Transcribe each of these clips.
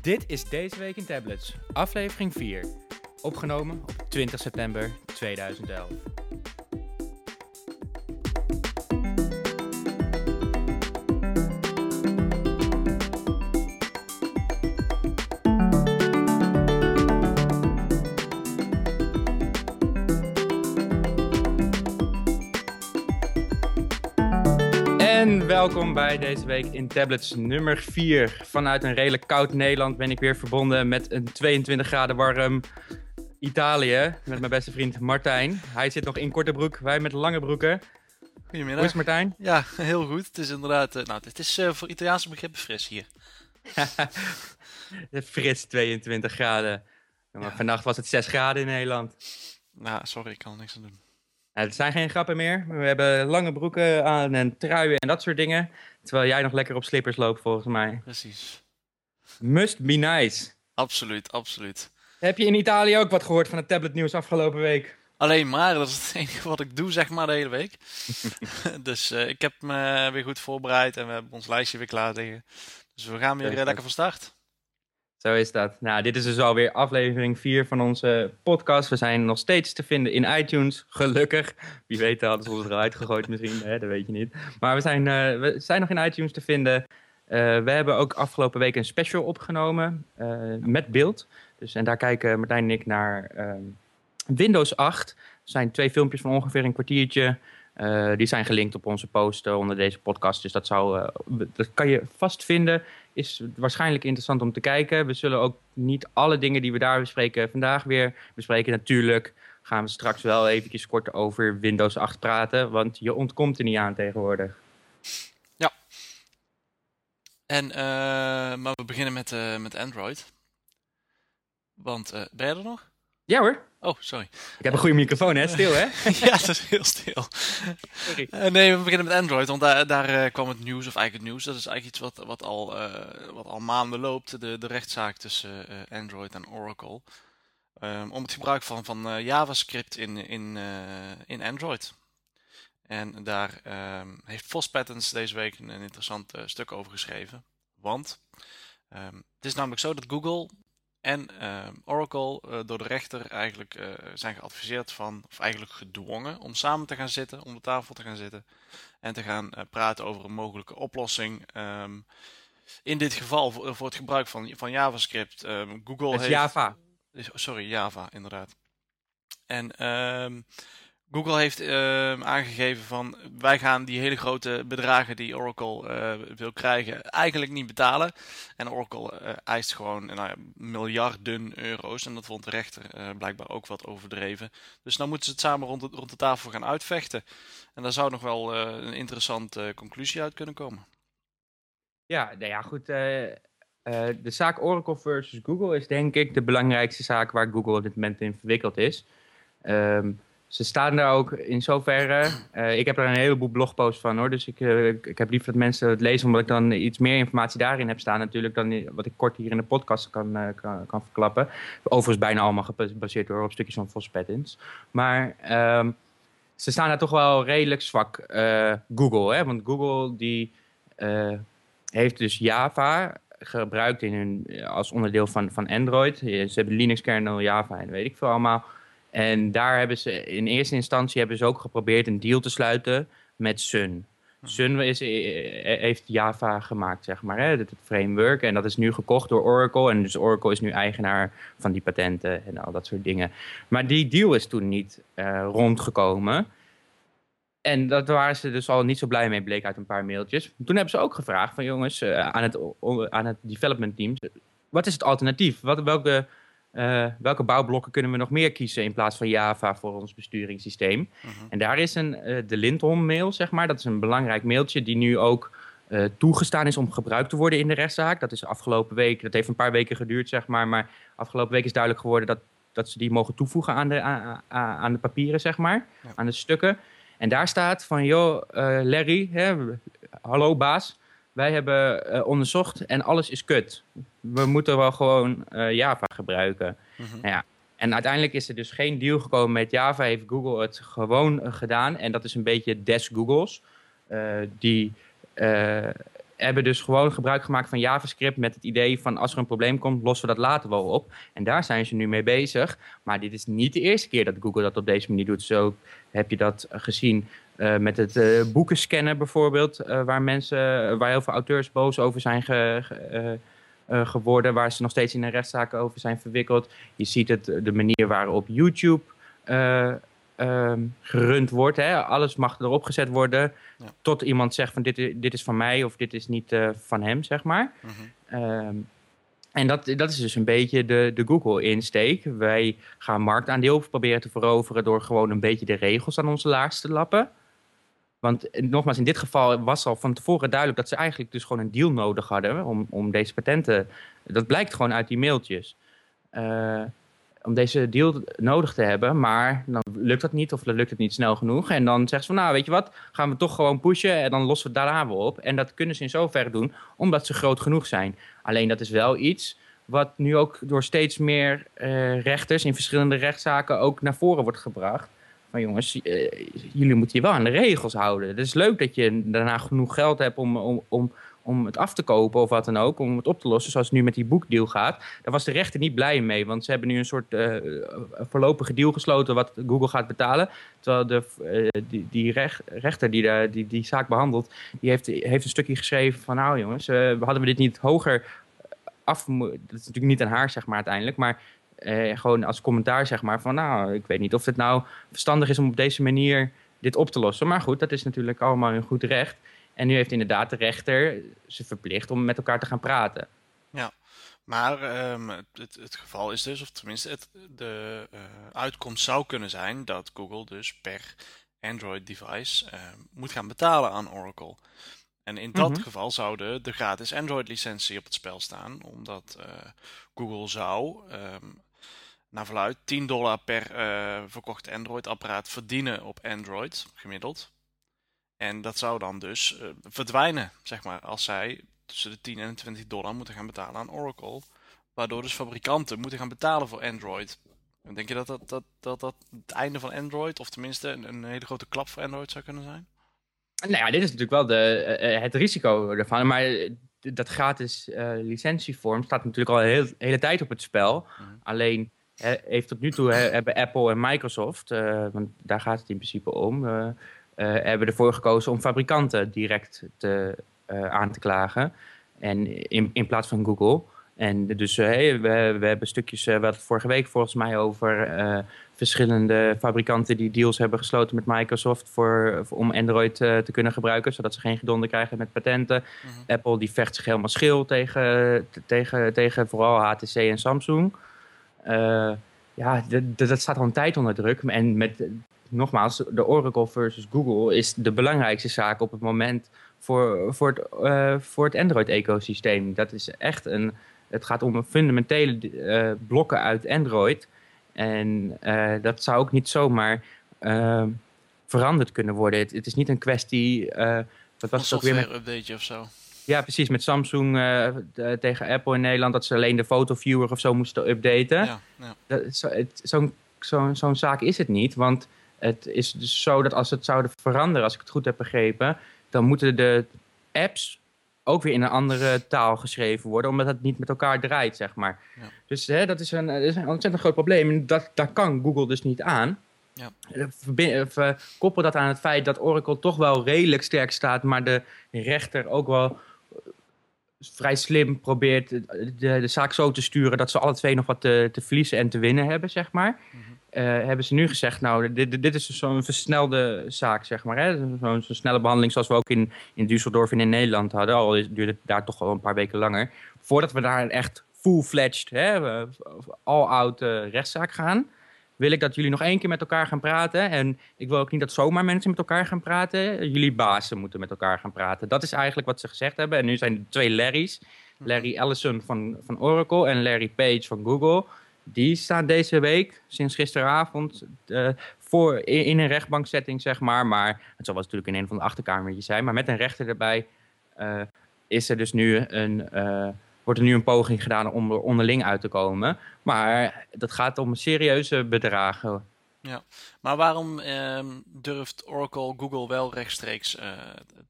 Dit is Deze Week in Tablets, aflevering 4. Opgenomen op 20 september 2011. Welkom bij deze week in Tablets nummer 4. Vanuit een redelijk koud Nederland ben ik weer verbonden met een 22 graden warm Italië. Met mijn beste vriend Martijn. Hij zit nog in korte broek, wij met lange broeken. Hoe Goedemiddag. is het, Martijn? Ja, heel goed. Het is inderdaad, eh, nou, het is eh, voor Italiaanse begrippen fris hier. Fris 22 graden. Maar Ja. Vannacht was het 6 graden in Nederland. Nou, sorry, ik kan er niks aan doen. Nou, het zijn geen grappen meer. We hebben lange broeken aan en truien en dat soort dingen. Terwijl jij nog lekker op slippers loopt, volgens mij. Precies. Must be nice. Absoluut, absoluut. Heb je in Italië ook wat gehoord van het tabletnieuws afgelopen week? Alleen maar, dat is het enige wat ik doe, zeg maar, de hele week. dus eh, ik heb me weer goed voorbereid en we hebben ons lijstje weer klaar liggen. Dus we gaan weer eh, lekker van start. Zo is dat. Nou, dit is dus alweer aflevering 4 van onze podcast. We zijn nog steeds te vinden in iTunes, gelukkig. Wie weet hadden ze ons eruit gegooid misschien, hè? dat weet je niet. Maar we zijn, eh, we zijn nog in iTunes te vinden. Eh, we hebben ook afgelopen week een special opgenomen eh, met beeld. Dus, en daar kijken Martijn en ik naar ehm, Windows 8. Er zijn twee filmpjes van ongeveer een kwartiertje. Eh, die zijn gelinkt op onze post eh, onder deze podcast. Dus dat, zou, eh, dat kan je vast vinden is waarschijnlijk interessant om te kijken. We zullen ook niet alle dingen die we daar bespreken vandaag weer bespreken. Natuurlijk gaan we straks wel eventjes kort over Windows 8 praten, want je ontkomt er niet aan tegenwoordig. En, eh, maar we beginnen met, met Android. Want, ben je er nog? Ja hoor, Oh, sorry. ik heb een goede microfoon hè, stil hè? ja, dat is heel stil. Sorry. Eh, nee, we beginnen met Android, want daar, daar eh, kwam het nieuws, of eigenlijk het nieuws, dat is eigenlijk iets wat, wat, al, eh, wat al maanden loopt, de, de rechtszaak tussen Android en Oracle, Ehm, om het gebruik van, van JavaScript in, in, in Android. En daar ehm, heeft Vos Patents deze week een, een interessant stuk over geschreven, want ehm, het is namelijk zo dat Google en ehm, Oracle eh, door de rechter eigenlijk eh, zijn geadviseerd van, of eigenlijk gedwongen om samen te gaan zitten, om de tafel te gaan zitten en te gaan eh, praten over een mogelijke oplossing. Ehm, in dit geval voor, voor het gebruik van, van JavaScript. Ehm, Google Het heeft. Java. Sorry, Java, inderdaad. En ehm, Google heeft ehm, aangegeven van wij gaan die hele grote bedragen die Oracle eh, wil krijgen eigenlijk niet betalen. En Oracle eh, eist gewoon nou ja, miljarden euro's. En dat vond de rechter eh, blijkbaar ook wat overdreven. Dus nou moeten ze het samen rond de, rond de tafel gaan uitvechten. En daar zou nog wel een interessante conclusie uit kunnen komen. Ja, nou ja, goed. de zaak Oracle versus Google is denk ik de belangrijkste zaak waar Google op dit moment in verwikkeld is. Ehm, ze staan daar ook in zoverre. eh, ik heb er een heleboel blogposts van hoor. Dus ik, eh, ik, ik heb liever dat mensen het lezen, omdat ik dan iets meer informatie daarin heb staan. Natuurlijk dan wat ik kort hier in de podcast kan, eh, kan, kan verklappen. Overigens bijna allemaal gebaseerd hoor, op stukjes van Vos Patents. Maar ehm, ze staan daar toch wel redelijk zwak. Google, hè? Want Google die. heeft dus Java gebruikt in hun, als onderdeel van, van Android. Ze hebben Linux kernel, Java en weet ik veel allemaal. En daar hebben ze in eerste instantie hebben ze ook geprobeerd een deal te sluiten met Sun. Sun is, eh, heeft Java gemaakt, zeg maar, hè, het framework. En dat is nu gekocht door Oracle. En dus Oracle is nu eigenaar van die patenten en al dat soort dingen. Maar die deal is toen niet eh, rondgekomen. En dat waren ze dus al niet zo blij mee, bleek uit een paar mailtjes. Toen hebben ze ook gevraagd van jongens, eh, aan, het, aan het development team, wat is het alternatief? Wat, welke, eh, welke bouwblokken kunnen we nog meer kiezen in plaats van Java voor ons besturingssysteem? Mhm. En daar is een, eh, de Lindholm mail, zeg maar, dat is een belangrijk mailtje die nu ook eh, toegestaan is om gebruikt te worden in de rechtszaak. Dat is afgelopen week, dat heeft een paar weken geduurd, zeg maar, maar afgelopen week is duidelijk geworden dat, dat ze die mogen toevoegen aan de, aan, de papieren, zeg maar, Ja. aan de stukken. En daar staat van, joh, Larry, hè, hallo baas, wij hebben eh, onderzocht en alles is kut. We moeten wel gewoon eh, Java gebruiken. Mhm. En uiteindelijk is er dus geen deal gekomen met Java. Heeft Google het gewoon eh, gedaan. En dat is een beetje des Googles. Die hebben dus gewoon gebruik gemaakt van JavaScript met het idee van als er een probleem komt, lossen we dat later wel op. En daar zijn ze nu mee bezig. Maar dit is niet de eerste keer dat Google dat op deze manier doet. Zo heb je dat gezien uh, met het uh, boeken scannen bijvoorbeeld, uh, waar mensen, waar heel veel auteurs boos over zijn ge, geworden, waar ze nog steeds in een rechtszaak over zijn verwikkeld. Je ziet het, de manier waarop YouTube ehm, gerund wordt. Hè? Alles mag erop gezet worden, ja. tot iemand zegt van dit, dit is van mij of dit is niet van hem, zeg maar. -hmm. um, en dat, dat is dus een beetje de, de Google-insteek. Wij gaan marktaandeel proberen te veroveren door gewoon een beetje de regels aan onze laars te lappen. Want eh, nogmaals, in dit geval was al van tevoren duidelijk dat ze eigenlijk dus gewoon een deal nodig hadden om, om deze patenten. Dat blijkt gewoon uit die mailtjes. Uh, om deze deal nodig te hebben, maar dan lukt dat niet of dan lukt het niet snel genoeg. En dan zeggen ze van, nou weet je wat, gaan we toch gewoon pushen en dan lossen we het daarna op. En dat kunnen ze in zoverre doen, omdat ze groot genoeg zijn. Alleen dat is wel iets wat nu ook door steeds meer uh, rechters in verschillende rechtszaken ook naar voren wordt gebracht. Van jongens, uh, jullie moeten je wel aan de regels houden. Het is leuk dat je daarna genoeg geld hebt om, om, om, om het af te kopen of wat dan ook, om het op te lossen, zoals het nu met die boekdeal gaat. Daar was de rechter niet blij mee, want ze hebben nu een soort uh, voorlopige deal gesloten wat Google gaat betalen. Terwijl de, uh, die, die recht, rechter die, de, die die zaak behandelt, die heeft, heeft een stukje geschreven van nou jongens, hadden we dit niet hoger af... Dat is natuurlijk niet aan haar zeg maar uiteindelijk, maar eh, gewoon als commentaar zeg maar van nou, ik weet niet of het nou verstandig is om op deze manier dit op te lossen. Maar goed, dat is natuurlijk allemaal een goed recht. En nu heeft inderdaad de rechter ze verplicht om met elkaar te gaan praten. Ja, maar um, het, het, geval is dus, of tenminste het, de uh, uitkomst zou kunnen zijn dat Google dus per Android-device uh, moet gaan betalen aan Oracle. En in dat mm-hmm. geval zou de, de gratis Android-licentie op het spel staan, omdat uh, Google zou um, naar verluid 10 dollar per uh, verkocht Android-apparaat verdienen op Android, gemiddeld. En dat zou dan dus uh, verdwijnen, zeg maar, als zij tussen de 10 en 20 dollar moeten gaan betalen aan Oracle. Waardoor dus fabrikanten moeten gaan betalen voor Android. En denk je dat dat, dat, dat, dat het einde van Android, of tenminste een, een hele grote klap voor Android zou kunnen zijn? Nou ja, dit is natuurlijk wel de, uh, het risico ervan. Maar dat gratis uh, licentievorm staat natuurlijk al een hele, hele tijd op het spel. Mm -hmm. Alleen heeft tot nu toe hebben Apple en Microsoft, uh, want daar gaat het in principe om, uh, hebben ervoor gekozen om fabrikanten direct te, aan te klagen. En in, in plaats van Google. En dus hey, we, we hebben stukjes, we hadden het vorige week volgens mij over verschillende fabrikanten die deals hebben gesloten met Microsoft voor, om Android te kunnen gebruiken, zodat ze geen gedonder krijgen met patenten. -hmm. Apple die vecht zich helemaal schil tegen, tegen, tegen vooral HTC en Samsung. Uh, ja, dat staat al een tijd onder druk. En met, nogmaals, de Oracle versus Google is de belangrijkste zaak op het moment voor, voor het, uh, voor het Android-ecosysteem. Dat is echt een, het gaat om fundamentele uh, blokken uit Android. En uh, dat zou ook niet zomaar veranderd kunnen worden. Het, het, is niet een kwestie... wat was het ook weer of zo. Ja, precies. Met Samsung uh, de, tegen Apple in Nederland... dat ze alleen de fotoviewer of zo moesten updaten. Ja, ja. Zo'n zo, zo, zo zaak is het niet. Want het is dus zo dat als het zouden veranderen... als ik het goed heb begrepen... dan moeten de apps ook weer in een andere taal geschreven worden... omdat het niet met elkaar draait, zeg maar. Ja. Dus hè, dat, is een, dat is een ontzettend groot probleem. En dat, daar kan Google dus niet aan... Ja. Koppel dat aan het feit dat Oracle toch wel redelijk sterk staat, maar de rechter ook wel vrij slim probeert de, de, zaak zo te sturen dat ze alle twee nog wat te, te verliezen en te winnen hebben, zeg maar. Mm -hmm. uh, hebben ze nu gezegd, nou, dit, dit is dus zo'n versnelde zaak, zeg maar. Zo'n zo snelle behandeling zoals we ook in, in Düsseldorf en in Nederland hadden. Al duurde het daar toch wel een paar weken langer. Voordat we daar een echt full-fledged, all-out uh, rechtszaak gaan wil ik dat jullie nog één keer met elkaar gaan praten. En ik wil ook niet dat zomaar mensen met elkaar gaan praten. Jullie bazen moeten met elkaar gaan praten. Dat is eigenlijk wat ze gezegd hebben. En nu zijn er twee Larry's. Larry Ellison van, van Oracle en Larry Page van Google. Die staan deze week, sinds gisteravond, uh, voor, in, in, een rechtbanksetting, zeg maar. Maar het zal natuurlijk in een van de achterkamertjes zijn. Maar met een rechter erbij uh, is er dus nu een... Uh, wordt er nu een poging gedaan om er onderling uit te komen. Maar dat gaat om serieuze bedragen. Ja, maar waarom ehm, durft Oracle Google wel rechtstreeks uh,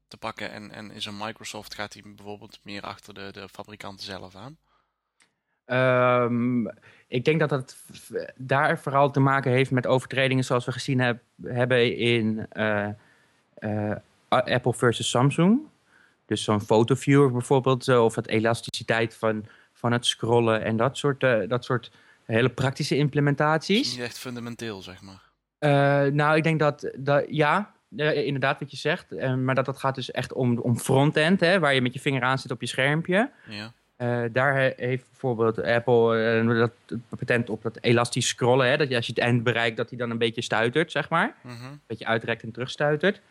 te pakken en, en is een Microsoft, gaat hij bijvoorbeeld meer achter de, de fabrikanten zelf aan? Um, ik denk dat dat daar vooral te maken heeft met overtredingen zoals we gezien heb, hebben in uh, uh, Apple versus Samsung. Dus zo'n fotoviewer bijvoorbeeld, of het elasticiteit van, van het scrollen en dat soort, uh, dat soort hele praktische implementaties. Niet echt fundamenteel, zeg maar. Uh, nou, ik denk dat, dat ja, inderdaad wat je zegt. Uh, maar dat, dat gaat dus echt om, om frontend, hè, waar je met je vinger aan zit op je schermpje. Ja. Uh, daar heeft bijvoorbeeld Apple dat patent op dat elastisch scrollen. Hè, dat je als je het eind bereikt, dat hij dan een beetje stuitert, zeg maar. Mm -hmm. Een beetje uitrekt en terugstuitert.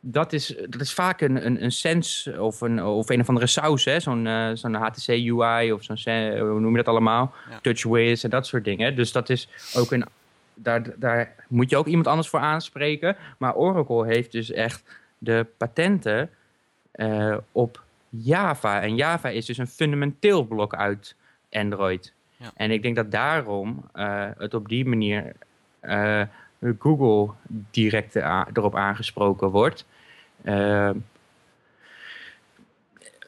Dat is, dat is vaak een, een, een sense of een, of een of andere saus, hè? Zo'n uh, zo'n HTC UI of zo'n, hoe noem je dat allemaal? Ja. TouchWiz en dat soort dingen. Dus dat is ook een, daar, daar moet je ook iemand anders voor aanspreken. Maar Oracle heeft dus echt de patenten uh, op Java. En Java is dus een fundamenteel blok uit Android. Ja. En ik denk dat daarom uh, het op die manier Google direct erop aangesproken wordt. Uh,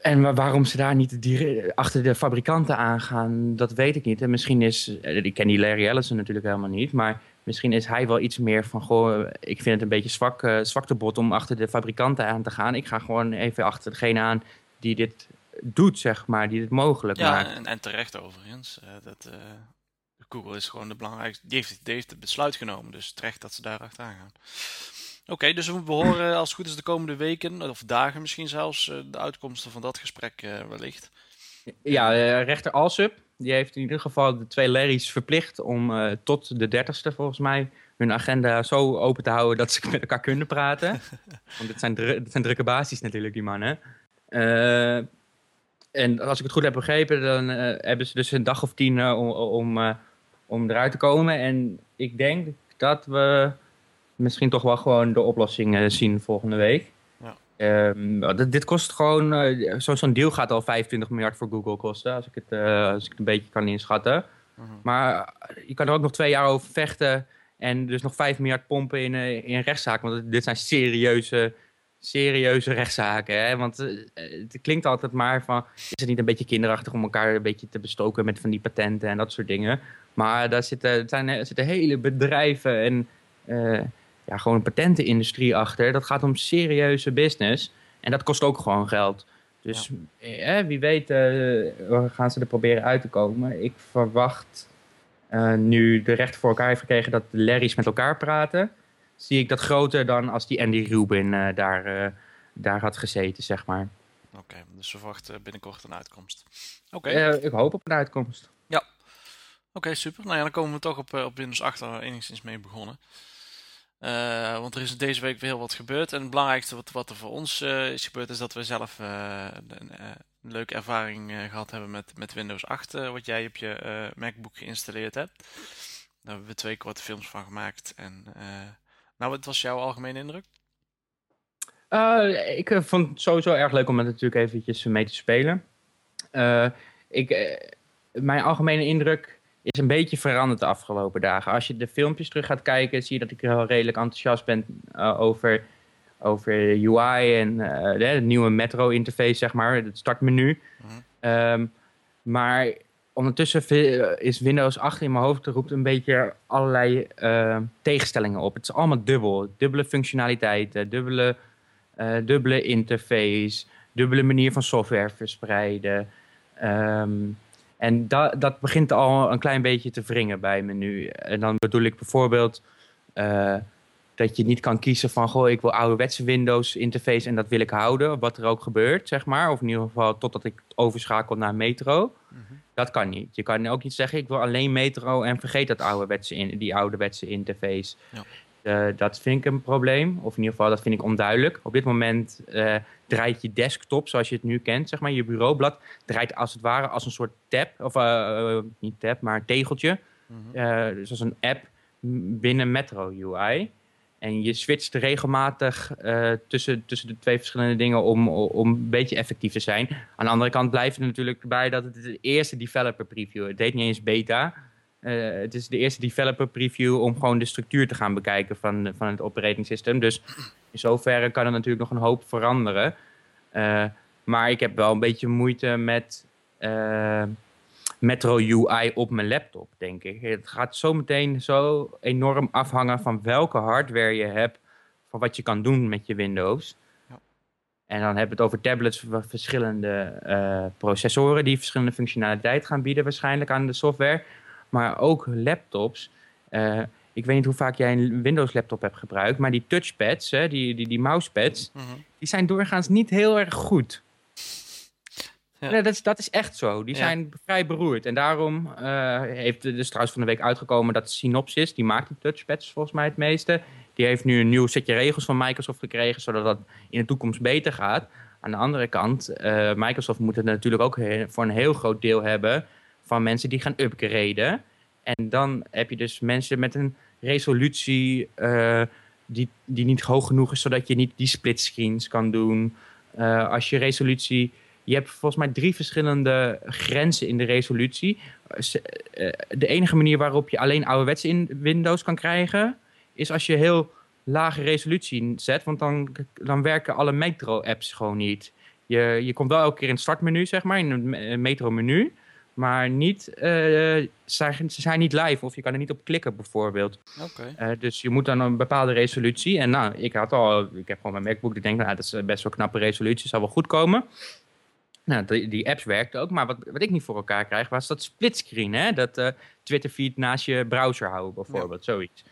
en waarom ze daar niet achter de fabrikanten aangaan, dat weet ik niet. En misschien is, ik ken die Larry Ellison natuurlijk helemaal niet, maar misschien is hij wel iets meer van, goh, ik vind het een beetje zwak, uh, zwaktebod om achter de fabrikanten aan te gaan. Ik ga gewoon even achter degene aan die dit doet, zeg maar, die dit mogelijk ja, maakt. En, en terecht overigens. Uh, dat, uh, Google is gewoon de belangrijkste, die heeft, die heeft het besluit genomen, dus terecht dat ze daar achteraan gaan. Oké, okay, dus we horen als het goed is de komende weken, of dagen misschien zelfs, de uitkomsten van dat gesprek uh, wellicht. Ja, uh, rechter Alsup, die heeft in ieder geval de twee Larry's verplicht om uh, tot de dertigste volgens mij hun agenda zo open te houden dat ze met elkaar kunnen praten. Want dit zijn, dit zijn drukke basis natuurlijk, die mannen. En als ik het goed heb begrepen, dan hebben ze dus een dag of tien om, om, om eruit te komen. En ik denk dat we misschien toch wel gewoon de oplossing zien volgende week. Ja. Um, dit, dit, kost gewoon, uh, zo'n zo deal gaat al 25 miljard voor Google kosten, als ik het, uh, als ik het een beetje kan inschatten. Mhm. -huh. Maar je kan er ook nog twee jaar over vechten en dus nog 5 miljard pompen in, in een rechtszaak. Want dit zijn serieuze, serieuze rechtszaken. Hè? Want het klinkt altijd maar van, is het niet een beetje kinderachtig om elkaar een beetje te bestoken met van die patenten en dat soort dingen. Maar daar zitten, zijn, er zitten hele bedrijven en uh, ja, gewoon een patentenindustrie achter. Dat gaat om serieuze business. En dat kost ook gewoon geld. Dus ja. eh, wie weet uh, gaan ze er proberen uit te komen. Ik verwacht, uh, nu de recht voor elkaar heeft gekregen dat de Larry's met elkaar praten... zie ik dat groter dan als die Andy Rubin uh, daar, daar had gezeten, zeg maar. Oké, okay, dus we verwachten binnenkort een uitkomst. Oké. Okay. ik hoop op een uitkomst. Ja. Oké, okay, super. Nou ja, dan komen we toch op, op Windows 8 er enigszins mee begonnen. Uh, want er is deze week weer heel wat gebeurd. En het belangrijkste wat, wat er voor ons uh, is gebeurd, is dat we zelf een, een, leuke ervaring gehad hebben met, met Windows 8, wat jij op je MacBook geïnstalleerd hebt. Daar hebben we twee korte films van gemaakt. En nou, wat was jouw algemene indruk? ik vond het sowieso erg leuk om het natuurlijk eventjes mee te spelen. ik, mijn algemene indruk is een beetje veranderd de afgelopen dagen. Als je de filmpjes terug gaat kijken, zie je dat ik wel redelijk enthousiast ben uh, over, over UI en uh, de, de, nieuwe Metro-interface, zeg maar, het startmenu. Mhm. Um, maar ondertussen is Windows 8 in mijn hoofd roept een beetje allerlei uh, tegenstellingen op. Het is allemaal dubbel. Dubbele functionaliteiten, dubbele, dubbele interface, dubbele manier van software verspreiden. Um, en dat, dat begint al een klein beetje te wringen bij me nu. En dan bedoel ik bijvoorbeeld uh, dat je niet kan kiezen van... goh, ik wil ouderwetse Windows interface en dat wil ik houden. Wat er ook gebeurt, zeg maar. Of in ieder geval totdat ik overschakel naar Metro. Mm -hmm. Dat kan niet. Je kan ook niet zeggen, ik wil alleen Metro... en vergeet dat ouderwetse in, die ouderwetse interface. Ja. Uh, dat vind ik een probleem. Of in ieder geval, dat vind ik onduidelijk. Op dit moment uh, draait je desktop, zoals je het nu kent, zeg maar, je bureaublad, draait als het ware als een soort tab, of uh, niet tab, maar tegeltje. Mhm. Dus als een app binnen Metro UI. En je switcht regelmatig tussen, tussen de twee verschillende dingen om, om een beetje effectief te zijn. Aan de andere kant blijft er natuurlijk bij dat het de eerste developer preview. Het heet niet eens beta. Het is de eerste developer preview om gewoon de structuur te gaan bekijken van, van het operating system. Dus in zoverre kan er natuurlijk nog een hoop veranderen. maar ik heb wel een beetje moeite met Metro UI op mijn laptop, denk ik. Het gaat zo meteen zo enorm afhangen van welke hardware je hebt, van wat je kan doen met je Windows. Ja. En dan hebben we het over tablets van verschillende processoren die verschillende functionaliteit gaan bieden waarschijnlijk aan de software. Maar ook laptops. Uh, ik weet niet hoe vaak jij een Windows laptop hebt gebruikt, maar die touchpads, hè, die, die, die mousepads, mm die zijn doorgaans niet heel erg goed. Ja. Nee, dat, is, dat is echt zo. Die zijn vrij beroerd. En daarom uh, heeft dus trouwens van de week uitgekomen dat Synopsys, die maakt die touchpads volgens mij het meeste. Die heeft nu een nieuw setje regels van Microsoft gekregen, zodat dat in de toekomst beter gaat. Aan de andere kant, uh, Microsoft moet het natuurlijk ook voor een heel groot deel hebben van mensen die gaan upgraden. En dan heb je dus mensen met een resolutie uh, die, die niet hoog genoeg is, zodat je niet die splitscreens kan doen. als je resolutie je hebt volgens mij drie verschillende grenzen in de resolutie. Eh, de enige manier waarop je alleen ouderwets in Windows kan krijgen... is als je heel lage resolutie zet. Want dan, dan werken alle Metro-apps gewoon niet. Je, je komt wel elke keer in het startmenu, zeg maar, in het Metro-menu... Maar niet, uh, ze, zijn, ze zijn niet live of je kan er niet op klikken bijvoorbeeld. Okay. Uh, dus je moet dan een bepaalde resolutie. En nou, ik had al, ik heb gewoon mijn MacBook. Ik denk, nou, dat is best wel knappe resolutie, zal wel goed komen. Nou, die, die, apps werkten ook, maar wat, wat ik niet voor elkaar krijg was dat splitscreen. Hè? Dat uh, Twitter-feed naast je browser houden bijvoorbeeld, zoiets.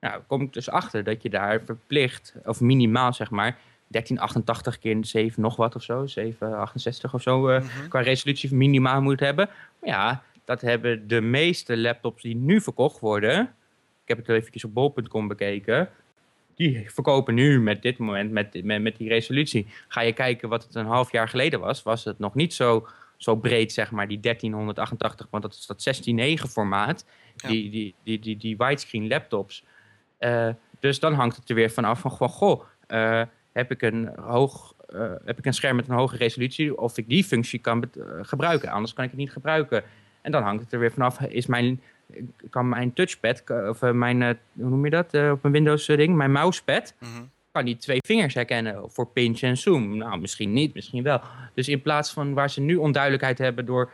Nou, kom ik dus achter dat je daar verplicht, of minimaal zeg maar, 1380 keer 7 nog wat of zo, 768 of zo, uh, qua resolutie minimaal moet hebben. Maar ja, dat hebben de meeste laptops die nu verkocht worden. Ik heb het even op bol.com bekeken die verkopen nu met dit moment, met, met, met die resolutie. Ga je kijken wat het een half jaar geleden was, was het nog niet zo, zo breed, zeg maar, die 1388, want dat is dat 16.9 formaat, die, die, die, die, die widescreen laptops. Uh, dus dan hangt het er weer vanaf van, goh, goh uh, heb, ik een hoog, uh, heb ik een scherm met een hoge resolutie, of ik die functie kan gebruiken, anders kan ik het niet gebruiken. En dan hangt het er weer vanaf, is mijn kan mijn touchpad, of eh, mijn, eh, hoe noem je dat, op een Windows ding, mijn mousepad, mm kan die twee vingers herkennen voor pinch en zoom. Nou, misschien niet, misschien wel. Dus in plaats van waar ze nu onduidelijkheid hebben door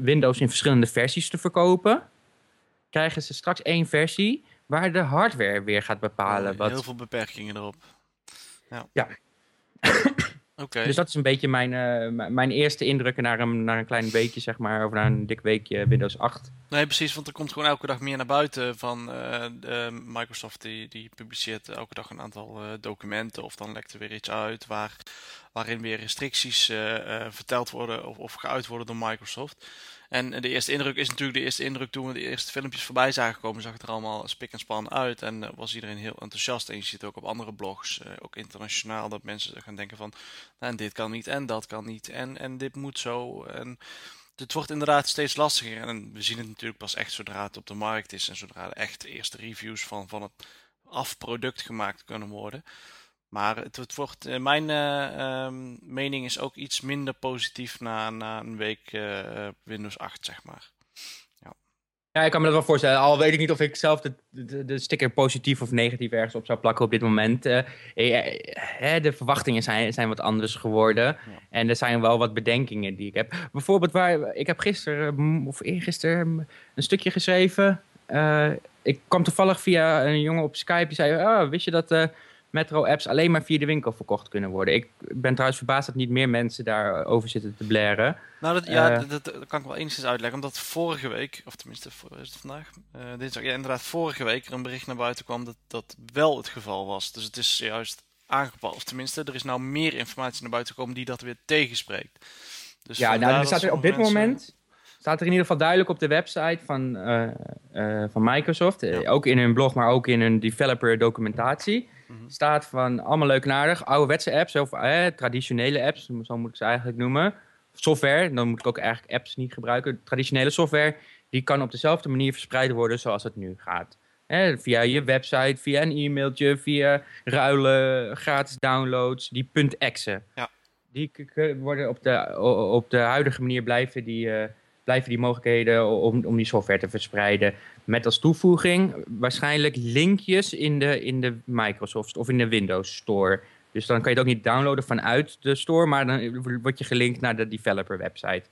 Windows in verschillende versies te verkopen, krijgen ze straks één versie waar de hardware weer gaat bepalen. wat... Heel veel beperkingen erop. Ja. ja. Dus dat is een beetje mijn, uh, mijn eerste indrukken naar een, naar een klein weekje, zeg maar, of naar een dik weekje Windows 8. Nee, precies, want er komt gewoon elke dag meer naar buiten van uh, Microsoft, die, die publiceert elke dag een aantal uh, documenten of dan lekt er weer iets uit waar, waarin weer restricties verteld worden of, of geuit worden door Microsoft. En de eerste indruk is natuurlijk de eerste indruk toen we de eerste filmpjes voorbij zagen komen, zag het er allemaal spik en span uit. En uh, was iedereen heel enthousiast. En je ziet ook op andere blogs, uh, ook internationaal, dat mensen gaan denken van, nou, dit kan niet en dat kan niet en, en dit moet zo. En het wordt inderdaad steeds lastiger. En we zien het natuurlijk pas echt zodra het op de markt is en zodra er echt de eerste reviews van, van het afproduct gemaakt kunnen worden. Maar het, het wordt, uh, mijn uh, mening is ook iets minder positief na, na een week uh, Windows 8, zeg maar. Ja. ja, ik kan me dat wel voorstellen. Al weet ik niet of ik zelf de, de, de sticker positief of negatief ergens op zou plakken op dit moment. de verwachtingen zijn, zijn wat anders geworden. Ja. En er zijn wel wat bedenkingen die ik heb. Bijvoorbeeld, waar, ik heb gisteren of eergisteren een stukje geschreven. ik kwam toevallig via een jongen op Skype die zei: oh, Wist je dat Metro-apps alleen maar via de winkel verkocht kunnen worden. Ik ben trouwens verbaasd dat niet meer mensen daarover zitten te blaren. Nou, dat, ja, uh, dat, dat, kan ik wel enigszins uitleggen. Omdat vorige week, of tenminste, is het vandaag? Uh, dinsdag, ja, inderdaad, vorige week er een bericht naar buiten kwam dat dat wel het geval was. Dus het is juist aangepast. Of tenminste, er is nou meer informatie naar buiten gekomen die dat weer tegenspreekt. Dus ja, nou, er staat er op dit moment staat er in ieder geval duidelijk op de website van, uh, van Microsoft. Ook in hun blog, maar ook in hun developer documentatie. Staat van allemaal leuk en aardig. Ouderwetse apps of eh, traditionele apps, zo moet ik ze eigenlijk noemen. Software, dan moet ik ook eigenlijk apps niet gebruiken. Traditionele software, die kan op dezelfde manier verspreid worden zoals het nu gaat. Eh, via je website, via een e-mailtje, via ruilen, gratis downloads, die .exe. Ja. Die worden op de, op de huidige manier blijven die, uh, blijven die mogelijkheden om, om die software te verspreiden. Met als toevoeging waarschijnlijk linkjes in de, in de Microsoft of in de Windows Store. Dus dan kan je het ook niet downloaden vanuit de store, maar dan word je gelinkt naar de developer website.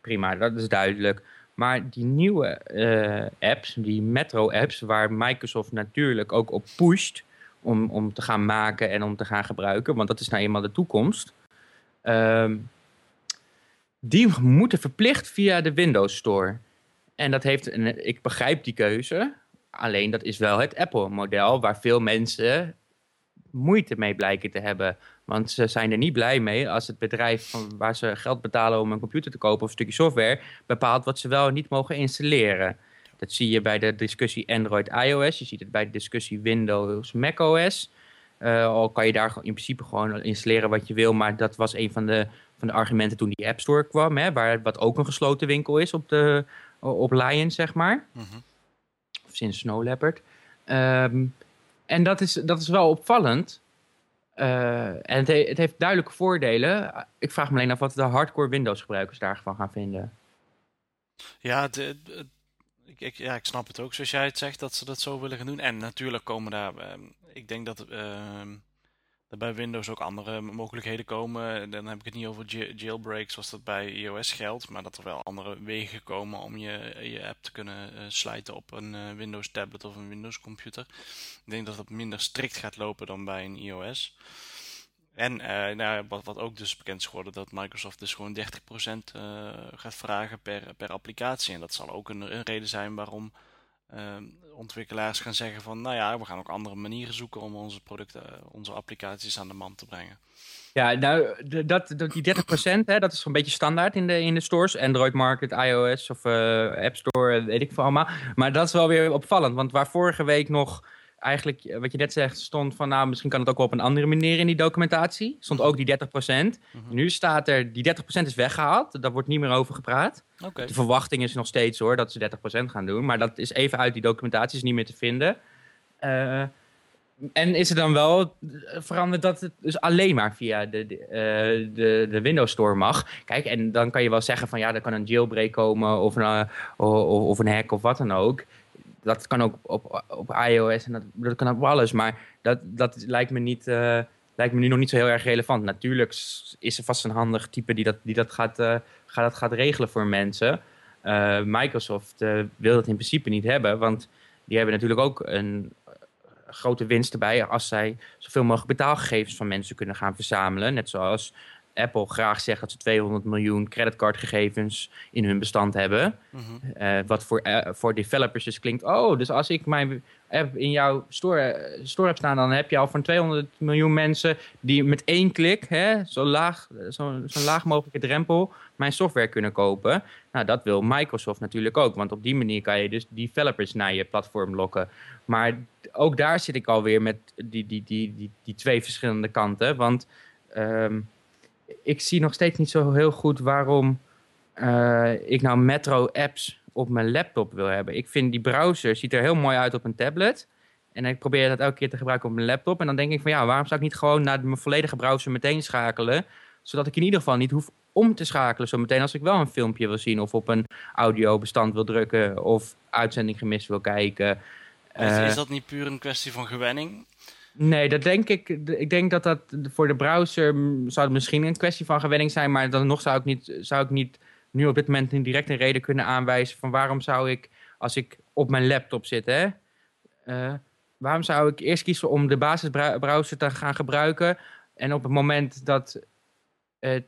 Prima, dat is duidelijk. Maar die nieuwe eh, apps, die Metro-apps, waar Microsoft natuurlijk ook op pusht om, om te gaan maken en om te gaan gebruiken, want dat is nou eenmaal de toekomst. Ehm, die moeten verplicht via de Windows Store. En dat heeft, ik begrijp die keuze, alleen dat is wel het Apple-model waar veel mensen moeite mee blijken te hebben. Want ze zijn er niet blij mee als het bedrijf waar ze geld betalen om een computer te kopen of een stukje software bepaalt wat ze wel en niet mogen installeren. Dat zie je bij de discussie Android-iOS. Je ziet het bij de discussie Windows-macOS. Uh, al kan je daar in principe gewoon installeren wat je wil. Maar dat was een van de, van de argumenten toen die App Store kwam. Hè, waar, wat ook een gesloten winkel is op, de, op Lion, zeg maar. Mm Of sinds Snow Leopard. Ehm, en dat is, dat is wel opvallend. Uh, en het, het, heeft duidelijke voordelen. Ik vraag me alleen af wat de hardcore Windows gebruikers daarvan gaan vinden. Ja, het, ik, ik, ja, ik snap het ook zoals jij het zegt dat ze dat zo willen gaan doen. En natuurlijk komen daar, uh, ik denk dat uh, er bij Windows ook andere mogelijkheden komen. Dan heb ik het niet over jailbreaks zoals dat bij iOS geldt, maar dat er wel andere wegen komen om je, je app te kunnen uh, slijten op een uh, Windows tablet of een Windows computer. Ik denk dat het minder strikt gaat lopen dan bij een iOS. En uh, nou, wat, wat ook dus bekend is geworden, dat Microsoft dus gewoon 30% uh, gaat vragen per, per applicatie. En dat zal ook een, een reden zijn waarom uh, ontwikkelaars gaan zeggen van, nou ja, we gaan ook andere manieren zoeken om onze producten, onze applicaties aan de man te brengen. Ja, nou, dat, dat, die 30%, hè, dat is een beetje standaard in de, in de stores. Android Market, iOS of App Store, weet ik veel allemaal. Maar dat is wel weer opvallend, want waar vorige week nog eigenlijk, eh, wat je net zegt, stond van nou, misschien kan het ook wel op een andere manier in die documentatie. Stond ook die 30%. Mhm. Nu staat er, die 30% is weggehaald. Daar wordt niet meer over gepraat. De verwachting is nog steeds hoor, dat ze 30% gaan doen. Maar dat is even uit die documentatie, is niet meer te vinden. Uh, en is er dan wel eh, veranderd dat het dus alleen maar via de, de, de, de, Windows Store mag? Kijk, en dan kan je wel zeggen van ja, er kan een jailbreak komen of een, of, of een hack of wat dan ook dat kan ook op, op iOS en dat, dat kan op alles. Maar dat, dat lijkt, me niet, uh, lijkt me nu nog niet zo heel erg relevant. Natuurlijk is er vast een handig type die dat, die dat, gaat, uh, gaat, dat gaat regelen voor mensen. Uh, Microsoft wil dat in principe niet hebben, want die hebben natuurlijk ook een grote winst erbij als zij zoveel mogelijk betaalgegevens van mensen kunnen gaan verzamelen. Net zoals Apple graag zegt dat ze 200 miljoen creditcardgegevens in hun bestand hebben. Mhm. Eh, wat voor, uh, voor developers dus klinkt, oh, dus als ik mijn app in jouw store, eh, store heb staan, dan heb je al van 200 miljoen mensen die met één klik, hè, zo, laag, zo, zo laag mogelijke drempel, mijn software kunnen kopen. Nou, dat wil Microsoft natuurlijk ook, want op die manier kan je dus developers naar je platform lokken. Maar ook daar zit ik alweer met die, die, die, die, die twee verschillende kanten, want... Um, ik zie nog steeds niet zo heel goed waarom uh, ik nou Metro-apps op mijn laptop wil hebben. Ik vind die browser ziet er heel mooi uit op een tablet. En ik probeer dat elke keer te gebruiken op mijn laptop. En dan denk ik van ja, waarom zou ik niet gewoon naar mijn volledige browser meteen schakelen? Zodat ik in ieder geval niet hoef om te schakelen. Zo meteen als ik wel een filmpje wil zien of op een audiobestand wil drukken of uitzending gemist wil kijken. is eh, dat niet puur een kwestie van gewenning? Nee, dat denk ik. Ik denk dat dat voor de browser zou het misschien een kwestie van gewenning zijn. Maar dan nog zou ik niet, zou ik niet nu op dit moment niet direct een reden kunnen aanwijzen van waarom zou ik, als ik op mijn laptop zit, hè, uh, waarom zou ik eerst kiezen om de basisbrowser te gaan gebruiken en op het moment dat het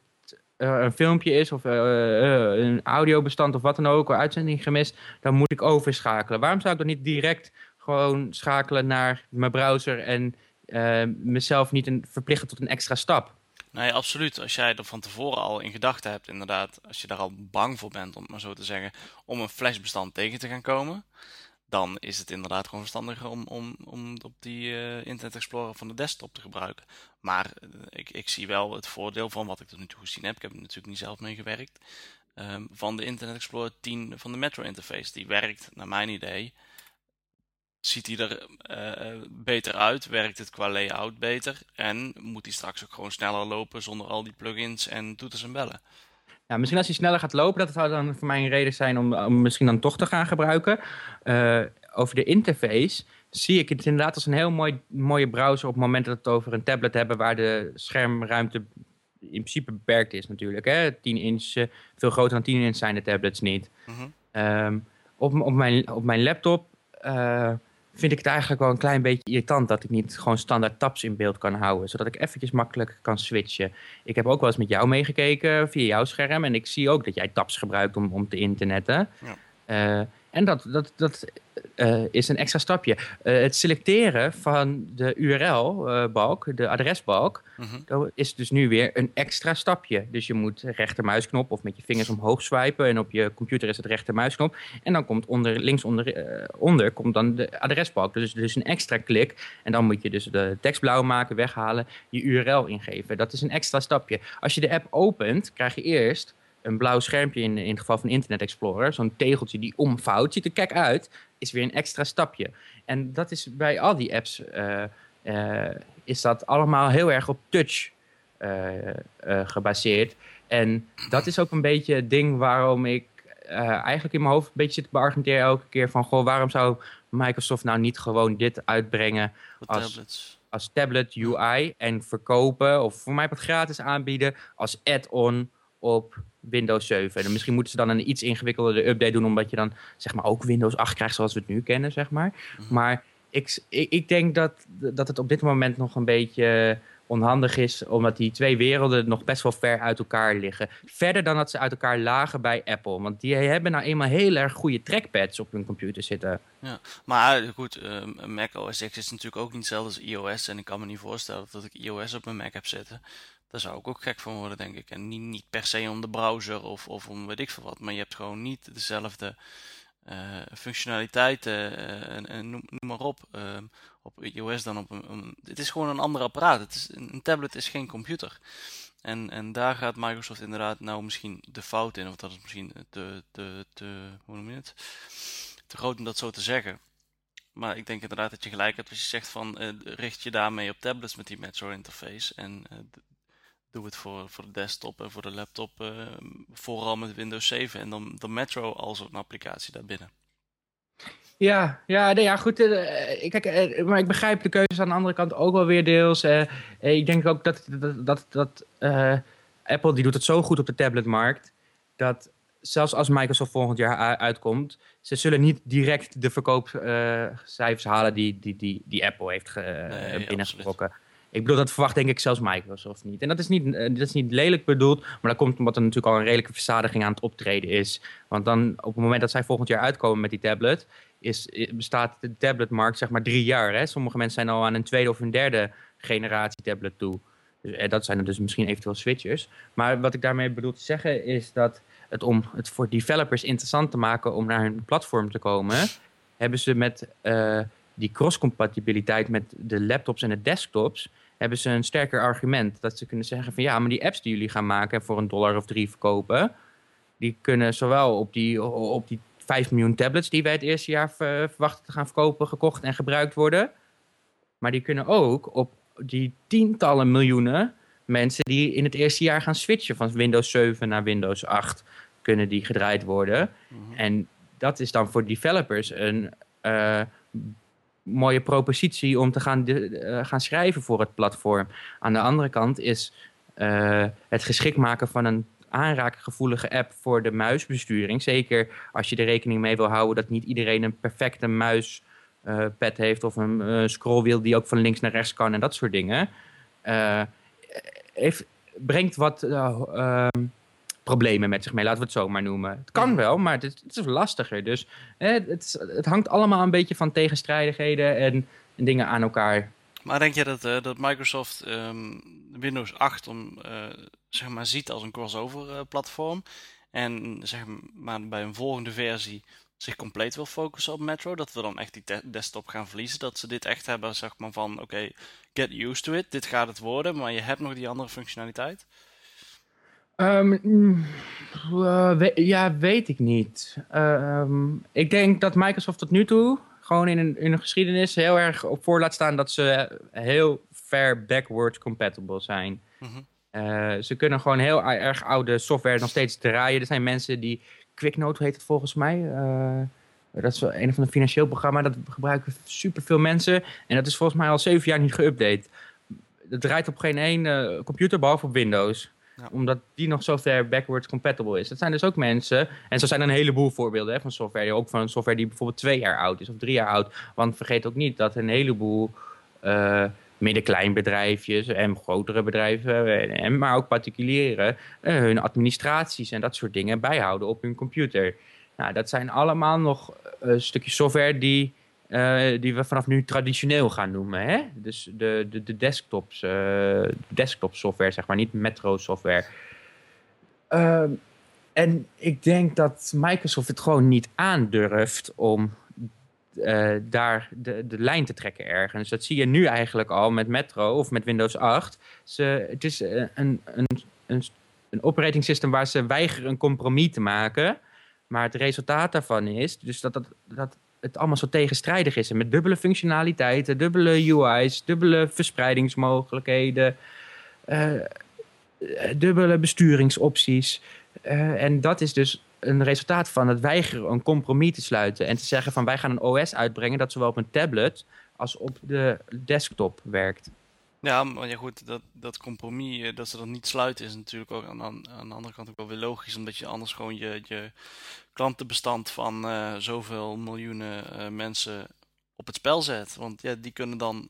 uh, een filmpje is of uh, een audiobestand of wat dan ook, een uitzending gemist, dan moet ik overschakelen. Waarom zou ik dan niet direct gewoon schakelen naar mijn browser en uh, mezelf niet een, verplichten tot een extra stap. Nee, absoluut. Als jij er van tevoren al in gedachten hebt, inderdaad, als je daar al bang voor bent, om maar zo te zeggen, om een flashbestand tegen te gaan komen, dan is het inderdaad gewoon verstandiger om, om, om op die uh, Internet Explorer van de desktop te gebruiken. Maar uh, ik, ik zie wel het voordeel van wat ik tot nu toe gezien heb. Ik heb er natuurlijk niet zelf mee gewerkt. Um, van de Internet Explorer 10 van de Metro interface. Die werkt, naar mijn idee, ziet hij er uh, beter uit, werkt het qua layout beter en moet hij straks ook gewoon sneller lopen zonder al die plugins en toeters en bellen. Ja, misschien als hij sneller gaat lopen, dat zou dan voor mij een reden zijn om, om misschien dan toch te gaan gebruiken. Uh, over de interface zie ik het inderdaad als een heel mooi, mooie browser op het moment dat we het over een tablet hebben waar de schermruimte in principe beperkt is natuurlijk. Hè? 10 inch, uh, veel groter dan 10 inch zijn de tablets niet. Mm um, op, op, mijn, op mijn laptop uh, vind ik het eigenlijk wel een klein beetje irritant dat ik niet gewoon standaard tabs in beeld kan houden. Zodat ik eventjes makkelijk kan switchen. Ik heb ook wel eens met jou meegekeken via jouw scherm. En ik zie ook dat jij tabs gebruikt om, om te internetten. Ja. Uh, en dat, dat, dat uh, is een extra stapje. Uh, het selecteren van de URL-balk, uh, de adresbalk, mm -hmm. is dus nu weer een extra stapje. Dus je moet rechtermuisknop of met je vingers omhoog swipen. En op je computer is het rechtermuisknop. En dan komt onder, links onder, onder komt dan de adresbalk. Dus, dus een extra klik. En dan moet je dus de tekst blauw maken, weghalen, je URL ingeven. Dat is een extra stapje. Als je de app opent, krijg je eerst een blauw schermpje in, in het geval van Internet Explorer. Zo'n tegeltje die omvouwt. Ziet er kijk uit. Is weer een extra stapje. En dat is bij al die apps... Uh, uh, is dat allemaal heel erg op touch uh, gebaseerd. En dat is ook een beetje het ding waarom ik eigenlijk in mijn hoofd een beetje zit te beargumenteren elke keer van... Goh, waarom zou Microsoft nou niet gewoon dit uitbrengen als, als tablet UI en verkopen... of voor mij wat gratis aanbieden als add-on op Windows 7. En misschien moeten ze dan een iets ingewikkelder update doen, omdat je dan zeg maar ook Windows 8 krijgt zoals we het nu kennen, zeg maar. Mhm. Maar ik, ik, ik, denk dat, dat het op dit moment nog een beetje onhandig is, omdat die twee werelden nog best wel ver uit elkaar liggen. Verder dan dat ze uit elkaar lagen bij Apple. Want die hebben nou eenmaal heel erg goede trackpads op hun computer zitten. Ja, maar goed, uh, Mac OS X is natuurlijk ook niet hetzelfde als iOS. En ik kan me niet voorstellen dat ik iOS op mijn Mac heb zitten. Daar zou ik ook gek van worden, denk ik. En niet, per se om de browser of, of om weet ik veel wat. Maar je hebt gewoon niet dezelfde uh, functionaliteiten uh, en, noem, noem, maar op. Uh, op iOS dan op een, Het is gewoon een ander apparaat. Het is, een tablet is geen computer. En, en daar gaat Microsoft inderdaad nou misschien de fout in. Of dat is misschien te, te, te, hoe noem je het? te groot om dat zo te zeggen. Maar ik denk inderdaad dat je gelijk hebt als je zegt van richt je daarmee op tablets met die Metro interface. En doe het voor, voor de desktop en voor de laptop uh, vooral met Windows 7 en dan, dan Metro als een applicatie daarbinnen. Ja, ja, nee, ja goed. Uh, kijk, uh, maar ik begrijp de keuzes aan de andere kant ook wel weer deels. ik denk ook dat, dat, dat, dat Apple die doet het zo goed op de tabletmarkt dat zelfs als Microsoft volgend jaar uitkomt, ze zullen niet direct de verkoopcijfers halen die, die, die, die Apple heeft nee, binnengetrokken. Ik bedoel, dat verwacht denk ik zelfs Microsoft niet. En dat is niet, eh, dat is niet lelijk bedoeld, maar dat komt omdat er natuurlijk al een redelijke verzadiging aan het optreden is. Want dan op het moment dat zij volgend jaar uitkomen met die tablet, is, bestaat de tabletmarkt zeg maar drie jaar. Hè? Sommige mensen zijn al aan een tweede of een derde generatie tablet toe. Dus, eh, dat zijn er dus misschien eventueel switchers. Maar wat ik daarmee bedoel te zeggen is dat het om het voor developers interessant te maken om naar hun platform te komen, hebben ze met die cross-compatibiliteit met de laptops en de desktops, hebben ze een sterker argument. Dat ze kunnen zeggen van ja, maar die apps die jullie gaan maken voor een dollar of drie verkopen, die kunnen zowel op die, op die 5 miljoen tablets die wij het eerste jaar verwachten te gaan verkopen, gekocht en gebruikt worden. Maar die kunnen ook op die tientallen miljoenen mensen die in het eerste jaar gaan switchen van Windows 7 naar Windows 8, kunnen die gedraaid worden. Mhm. En dat is dan voor developers een uh, mooie propositie om te gaan, uh, gaan schrijven voor het platform. Aan de andere kant is uh, het geschikt maken van een aanraakgevoelige app voor de muisbesturing. Zeker als je er rekening mee wil houden dat niet iedereen een perfecte muispad uh, heeft of een scrollwiel die ook van links naar rechts kan en dat soort dingen. brengt wat ehm, problemen met zich mee, laten we het zo maar noemen. Het kan wel, maar het, het is lastiger. Dus het, het, hangt allemaal een beetje van tegenstrijdigheden en, en dingen aan elkaar. Maar denk je dat, uh, dat Microsoft um, Windows 8 om, uh, zeg maar ziet als een crossover uh, platform en zeg maar bij een volgende versie zich compleet wil focussen op Metro, dat we dan echt die desktop gaan verliezen, dat ze dit echt hebben zeg maar van oké, okay, get used to it, dit gaat het worden, maar je hebt nog die andere functionaliteit? Um, ja, weet ik niet. Um, ik denk dat Microsoft tot nu toe gewoon in een, in geschiedenis heel erg op voor laat staan dat ze heel ver backwards compatible zijn. Mm Eh, ze kunnen gewoon heel erg oude software nog steeds draaien. Er zijn mensen die... QuickNote heet het volgens mij. eh, dat is wel een van de financieel programma. Dat gebruiken superveel mensen. En dat is volgens mij al zeven jaar niet geüpdate. Het draait op geen één eh, computer behalve op Windows. Ja. Omdat die nog zo ver backwards compatible is. Dat zijn dus ook mensen. En zo zijn er een heleboel voorbeelden hè, van software. Ook van software die bijvoorbeeld twee jaar oud is of drie jaar oud. Want vergeet ook niet dat een heleboel eh midden-kleinbedrijfjes en grotere bedrijven, en, maar ook particulieren, eh, hun administraties en dat soort dingen bijhouden op hun computer. Nou, dat zijn allemaal nog eh, stukjes software die, eh, die we vanaf nu traditioneel gaan noemen. Hè? Dus de, de, de desktops, eh, desktop software, zeg maar, niet metro software. Ehm, en ik denk dat Microsoft het gewoon niet aandurft om eh, daar de, de lijn te trekken ergens. Dat zie je nu eigenlijk al met Metro of met Windows 8. Ze, het is een, een, een, een operating system waar ze weigeren een compromis te maken. Maar het resultaat daarvan is dus dat, dat, dat het allemaal zo tegenstrijdig is. En met dubbele functionaliteiten, dubbele UI's, dubbele verspreidingsmogelijkheden, eh, eh, dubbele besturingsopties. Eh, en dat is dus een resultaat van het weigeren een compromis te sluiten. En te zeggen van wij gaan een OS uitbrengen dat zowel op een tablet als op de desktop werkt. Ja, maar ja goed, dat, dat compromis, dat ze dat niet sluiten, is natuurlijk ook aan de andere kant ook wel weer logisch. Omdat je anders gewoon je, je klantenbestand van eh, zoveel miljoenen eh, mensen op het spel zet. Want ja, die kunnen dan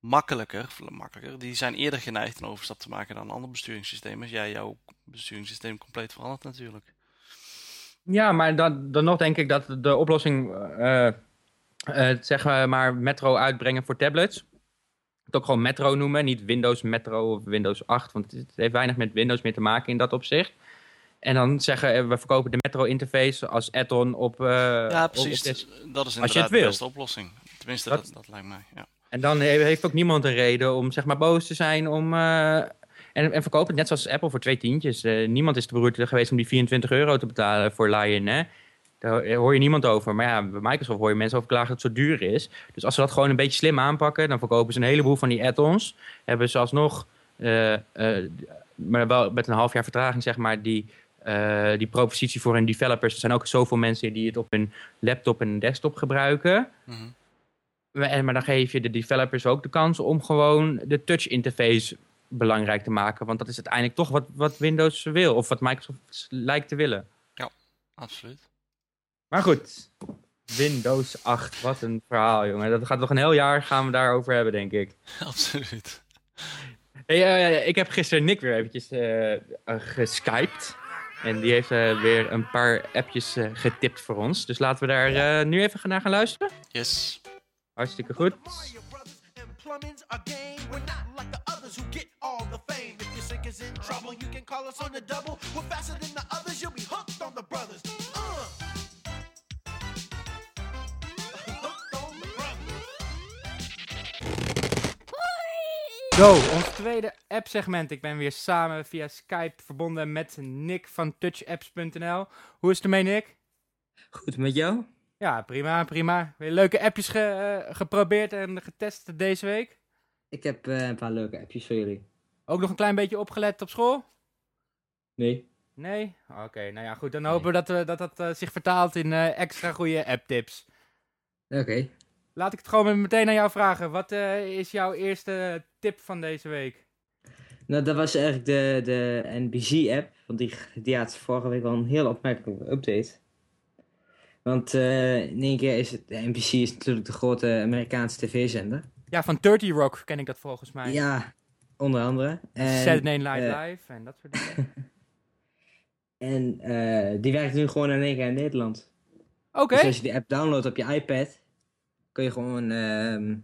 makkelijker, makkelijker, die zijn eerder geneigd een overstap te maken dan een ander besturingssysteem. Als jij jouw besturingssysteem compleet verandert natuurlijk. Ja, maar dan, dan nog denk ik dat de oplossing, eh, zeg maar, Metro uitbrengen voor tablets. Het ook gewoon Metro noemen, niet Windows Metro of Windows 8, want het heeft weinig met Windows meer te maken in dat opzicht. En dan zeggen eh, we verkopen de Metro interface als add-on op. eh, ja, precies. op dat is inderdaad de beste oplossing. Tenminste, Dat- dat, dat lijkt mij. Ja. En dan he- heeft ook niemand een reden om zeg maar boos te zijn om. eh, en, en verkopen het net zoals Apple voor twee tientjes. Eh, niemand is te beroerd geweest om die 24 euro te betalen voor Lion. Hè? Daar hoor je niemand over. Maar ja, bij Microsoft hoor je mensen over klagen dat het zo duur is. Dus als ze dat gewoon een beetje slim aanpakken, dan verkopen ze een heleboel van die add-ons. Hebben ze alsnog, maar wel met een half jaar vertraging, zeg maar, die, eh, die propositie voor hun developers. Er zijn ook zoveel mensen die het op hun laptop en desktop gebruiken. Mhm. Maar- en- Maar dan geef je de developers ook de kans om gewoon de touch interface belangrijk te maken. Want dat is uiteindelijk toch wat, wat Windows wil. Of wat Microsoft lijkt te willen. Absoluut. Maar goed. Windows 8. Wat een verhaal, jongen. Dat gaat nog een heel jaar gaan we daarover hebben, denk ik. Absoluut. Hey, eh, ik heb gisteren Nick weer eventjes eh eh, geskyped. En die heeft eh, weer een paar appjes eh, getipt voor ons. Dus laten we daar eh, nu even naar gaan luisteren. Yes. Hartstikke goed. Trouble, you can call us on the double. We're faster than the others, you'll be hooked on the brothers. Zo, ons tweede app-segment. Ik ben weer samen via Skype verbonden met Nick van touchapps.nl. Hoe is het ermee, Nick? Goed met jou? Ja, prima, prima. Weer leuke appjes ge- eh, geprobeerd en getest deze week. Ik heb eh, een paar leuke appjes voor jullie. Ook nog een klein beetje opgelet op school? Nee? Nee? Oké, nou ja, goed. Dan hopen we dat eh, dat, dat zich vertaalt in eh, extra goede app-tips. Oké. Laat ik het gewoon meteen aan jou vragen. Wat eh, is jouw eerste tip van deze week? Nou, dat was eigenlijk de, de NBC-app. Want die, die had vorige week wel een heel opmerkelijke update. Want eh, in één keer is het... De NBC is natuurlijk de grote Amerikaanse tv-zender. Ja, van 30 Rock ken ik dat volgens mij. Ja, onder andere. En, Saturday Night eh, Live en dat soort dingen. En die werkt nu gewoon in één keer in Nederland. Oké. Dus als je die app downloadt op je iPad, kun je gewoon ehm,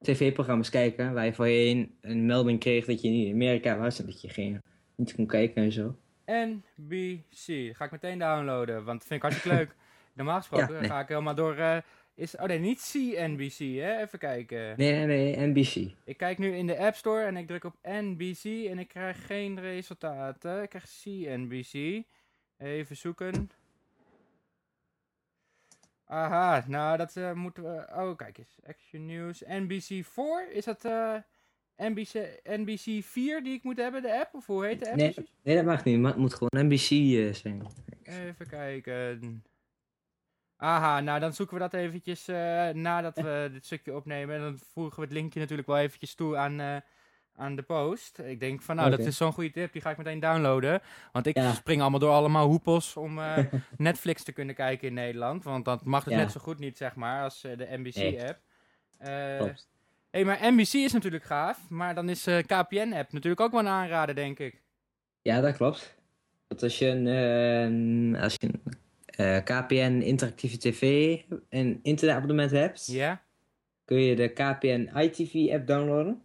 tv-programma's kijken waar je voorheen een melding kreeg dat je niet in Amerika was en dat je geen, niet kon kijken en zo. NBC. Ga ik meteen downloaden, want dat vind ik hartstikke leuk. Normaal gesproken Ja, nee. ga ik helemaal door... eh, is, oh nee, niet CNBC, hè? Even kijken. Nee, nee, nee, NBC. Ik kijk nu in de App Store en ik druk op NBC en ik krijg geen resultaten. Ik krijg CNBC. Even zoeken. Aha, nou dat eh, moeten we... Oh, kijk eens. Action News. NBC 4, is dat... eh, NBC, NBC 4 die ik moet hebben, de app? Of hoe heet de app Nee, precies? nee, dat mag niet. maar Het moet gewoon NBC eh, zijn. Even kijken. Aha, nou dan zoeken we dat eventjes nadat we dit stukje opnemen. En dan voegen we het linkje natuurlijk wel eventjes toe aan, aan de post. Ik denk van nou, dat is zo'n goede tip, die ga ik meteen downloaden. Want ik Ja. spring allemaal door allemaal hoepels om eh, Netflix te kunnen kijken in Nederland. Want dat mag dus Ja. net zo goed niet, zeg maar, als eh, de NBC-app. Eh Klopt. hey, maar NBC is natuurlijk gaaf, maar dan is eh KPN-app natuurlijk ook wel een aanrader, denk ik. Ja, dat klopt. Want als je een, eh, als je een eh, KPN interactieve tv en internetabonnement hebt, Ja? kun je de KPN iTV app downloaden.